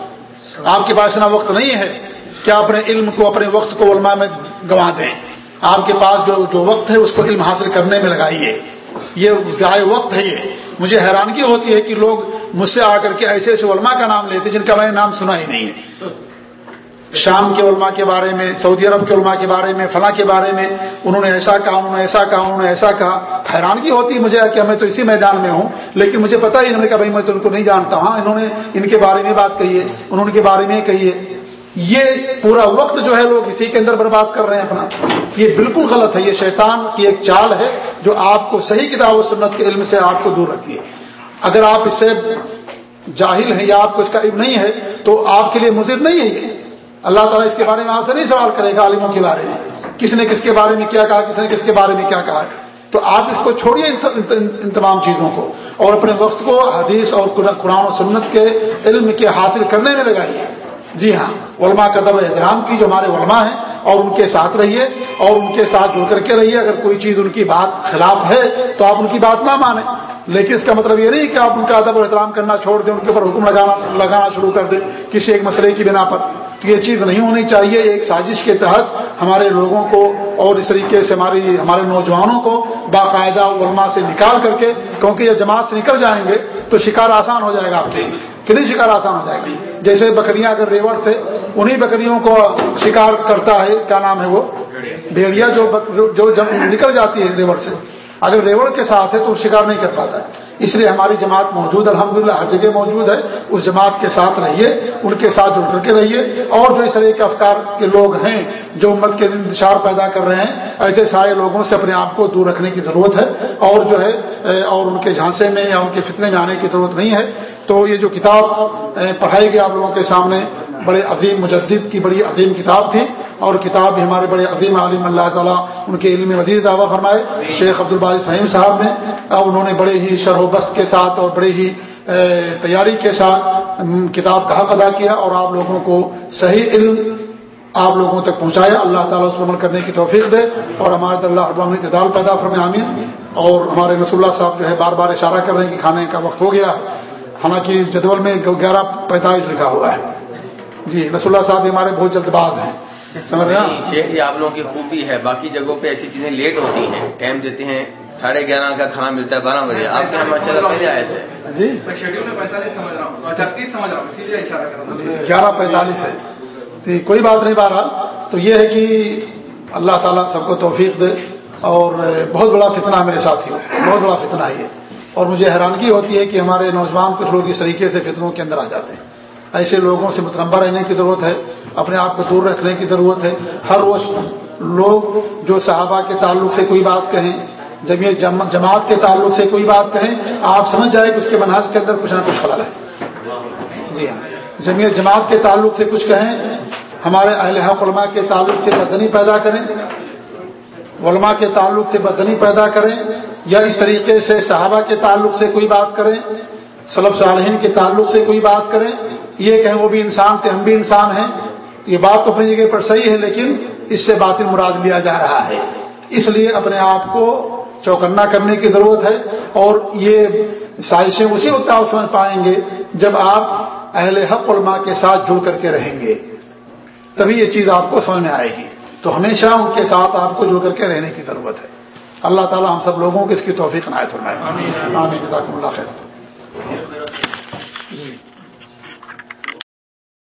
آپ کے پاس اتنا وقت نہیں ہے۔ کہ اپنے علم کو، اپنے وقت کو علماء میں گنوا دیں؟ آپ کے پاس جو جو وقت ہے، اس کو علم حاصل کرنے میں لگائیے۔ یہ ضائع وقت ہے یہ۔ مجھے حیرانگی ہوتی ہے کہ لوگ مجھ سے آ کر کے ایسے ایسے علماء کا نام لیتے جن کا میں نے نام سنا ہی نہیں ہے۔ شام کے علماء کے بارے میں، سعودی عرب کے علماء کے بارے میں، فلاں کے بارے میں، انہوں نے ایسا کہا، انہوں نے ایسا کہا، انہوں نے ایسا کہا۔ حیرانگی ہوتی مجھے کہ میں تو اسی میدان میں ہوں، لیکن مجھے پتا ہی انہوں نے کہا بھائی میں تو ان کو نہیں جانتا ہاں انہوں نے ان کے بارے میں بات کہی ہے، انہوں نے کے بارے میں کہی ہے۔ یہ پورا وقت جو ہے لوگ اسی کے اندر برباد کر رہے ہیں اپنا۔ یہ بالکل غلط ہے، یہ شیطان کی ایک چال ہے جو آپ کو صحیح کتاب و سنت کے علم سے آپ کو دور رکھتی ہے۔ اگر آپ اس سے جاہل ہیں یا آپ کو اس کا علم نہیں ہے، تو آپ کے لیے مضر نہیں ہے یہ۔ اللہ تعالیٰ اس کے بارے میں آپ سے نہیں سوال کرے گا عالموں کے بارے میں۔ کس نے کس کے بارے میں کیا کہا، کس نے کس کے بارے میں کیا کہا۔ تو آپ اس کو چھوڑیے ان تمام چیزوں کو۔ اور اپنے وقت کو حدیث اور قرآن و سنت کے علم کے حاصل کرنے میں لگائیے۔ جی ہاں علماء کا دب احترام کی جو ہمارے علماء ہیں، اور ان کے ساتھ رہیے، اور ان کے ساتھ جڑ کر کے رہیے۔ اگر کوئی چیز ان کی بات خلاف ہے، تو آپ ان کی بات نہ مانیں۔ لیکن اس کا مطلب یہ نہیں کہ آپ ان کا ادب اور احترام کرنا چھوڑ دیں، ان کے اوپر حکم لگانا لگانا شروع کر دیں کسی ایک مسئلے کی بنا پر۔ تو یہ چیز نہیں ہونی چاہیے ایک سازش کے تحت ہمارے لوگوں کو اور اس طریقے سے ہماری، ہمارے نوجوانوں کو باقاعدہ علماء سے نکال کر کے، کیونکہ جب جماعت سے نکل جائیں گے، تو شکار آسان ہو جائے گا آپ کے لیے۔ شکار آسان ہو جائے گا جیسے بکریاں اگر ریوڑ سے انہی بکریوں کو شکار کرتا ہے، کیا نام ہے وہ؟ بھیڑیا جو جب نکل جاتی ہے ریوڑ سے۔ اگر ریوڑ کے ساتھ ہے تو شکار نہیں کر پاتا ہے۔ اس لیے ہماری جماعت موجود الحمدللہ ہر جگہ موجود ہے۔ اس جماعت کے ساتھ رہیے، ان کے ساتھ جڑ کر کے رہیے۔ اور جو اس طرح کے افکار کے لوگ ہیں، جو امت کے انتشار پیدا کر رہے ہیں، ایسے سارے لوگوں سے اپنے آپ کو دور رکھنے کی ضرورت ہے۔ اور جو ہے اور ان کے جھانسے میں یا ان کے فتنے میں آنے کی ضرورت نہیں ہے۔ تو یہ جو کتاب پڑھائی گئی آپ لوگوں کے سامنے، بڑے عظیم مجدد کی بڑی عظیم کتاب تھی اور کتاب بھی ہمارے بڑے عظیم عالم اللہ تعالیٰ ان کے علم مزید دعویٰ فرمائے، شیخ عبد الباز فہیم صاحب نے۔ انہوں نے بڑے ہی شرح و بست کے ساتھ اور بڑے ہی تیاری کے ساتھ کتاب کا حق ادا کیا اور آپ لوگوں کو صحیح علم آپ لوگوں تک پہنچایا۔ اللہ تعالیٰ اس عمل کرنے کی توفیق دے اور ہمارے اللہ ابام اعتدال پیدا فرمائے عامر اور ہمارے رسول اللہ صاحب جو ہے بار بار اشارہ کر رہے ہیں کہ کھانے کا وقت ہو گیا۔ حالانکہ جدول میں گیارہ پینتالیس لکھا ہوا ہے۔ جی رسول اللہ صاحب ہمارے بہت جلد باز ہیں۔ سمجھ رہے ہیں؟ شیخ آپ لوگوں کی خوبی ہے۔ باقی جگہوں پہ ایسی چیزیں لیٹ ہوتی ہیں۔ ٹائم دیتے ہیں ساڑھے گیارہ کا کھانا ملتا ہے بارہ بجے۔ آپ کے ماشاء اللہ پہلے آئے تھے۔ جی۔ گیارہ پینتالیس ہے۔ جی، کوئی بات نہیں بارہ تو یہ ہے کہ اللہ تعالیٰ سب کو توفیق دے اور بہت بڑا فتنہ ہے میرے ساتھیوں بہت بڑا فتنہ ہے یہ۔ اور مجھے حیرانگی ہوتی ہے کہ ہمارے نوجوان کچھ لوگ اس طریقے سے فتنوں کے اندر آ جاتے ہیں۔ ایسے لوگوں سے متنبع رہنے کی ضرورت ہے، اپنے آپ کو دور رکھنے کی ضرورت ہے۔ ہر روز لوگ جو صحابہ کے تعلق سے کوئی بات کہیں، جب یہ جماعت کے تعلق سے کوئی بات کہیں، آپ سمجھ جائیں کہ اس کے مناظ کے اندر کچھ نہ کچھ خلل ہے۔ جی ہاں۔ جمعیت جماعت کے تعلق سے کچھ کہیں، ہمارے اہل حق علماء کے تعلق سے بدنی پیدا کریں علماء کے تعلق سے بدنی پیدا کریں یا اس طریقے سے صحابہ کے تعلق سے کوئی بات کریں سلب صالحین کے تعلق سے کوئی بات کریں، یہ کہیں وہ بھی انسان تھے، ہم بھی انسان ہیں، یہ بات تو اپنی جگہ پر صحیح ہے، لیکن اس سے باطل مراد لیا جا رہا ہے۔ اس لیے اپنے آپ کو چوکنا کرنے کی ضرورت ہے اور یہ سازشیں اسی وقت آپ سمجھ پائیں گے جب آپ اہل حق علماء کے ساتھ جڑ کر کے رہیں گے۔ تبھی یہ چیز آپ کو سمجھ میں آئے گی۔ تو ہمیشہ ان کے ساتھ آپ کو جڑ کر کے رہنے کی ضرورت ہے۔ اللہ تعالیٰ ہم سب لوگوں کو اس کی توفیق نائت فرمائے۔ آمین۔ جزاکم اللہ خیر۔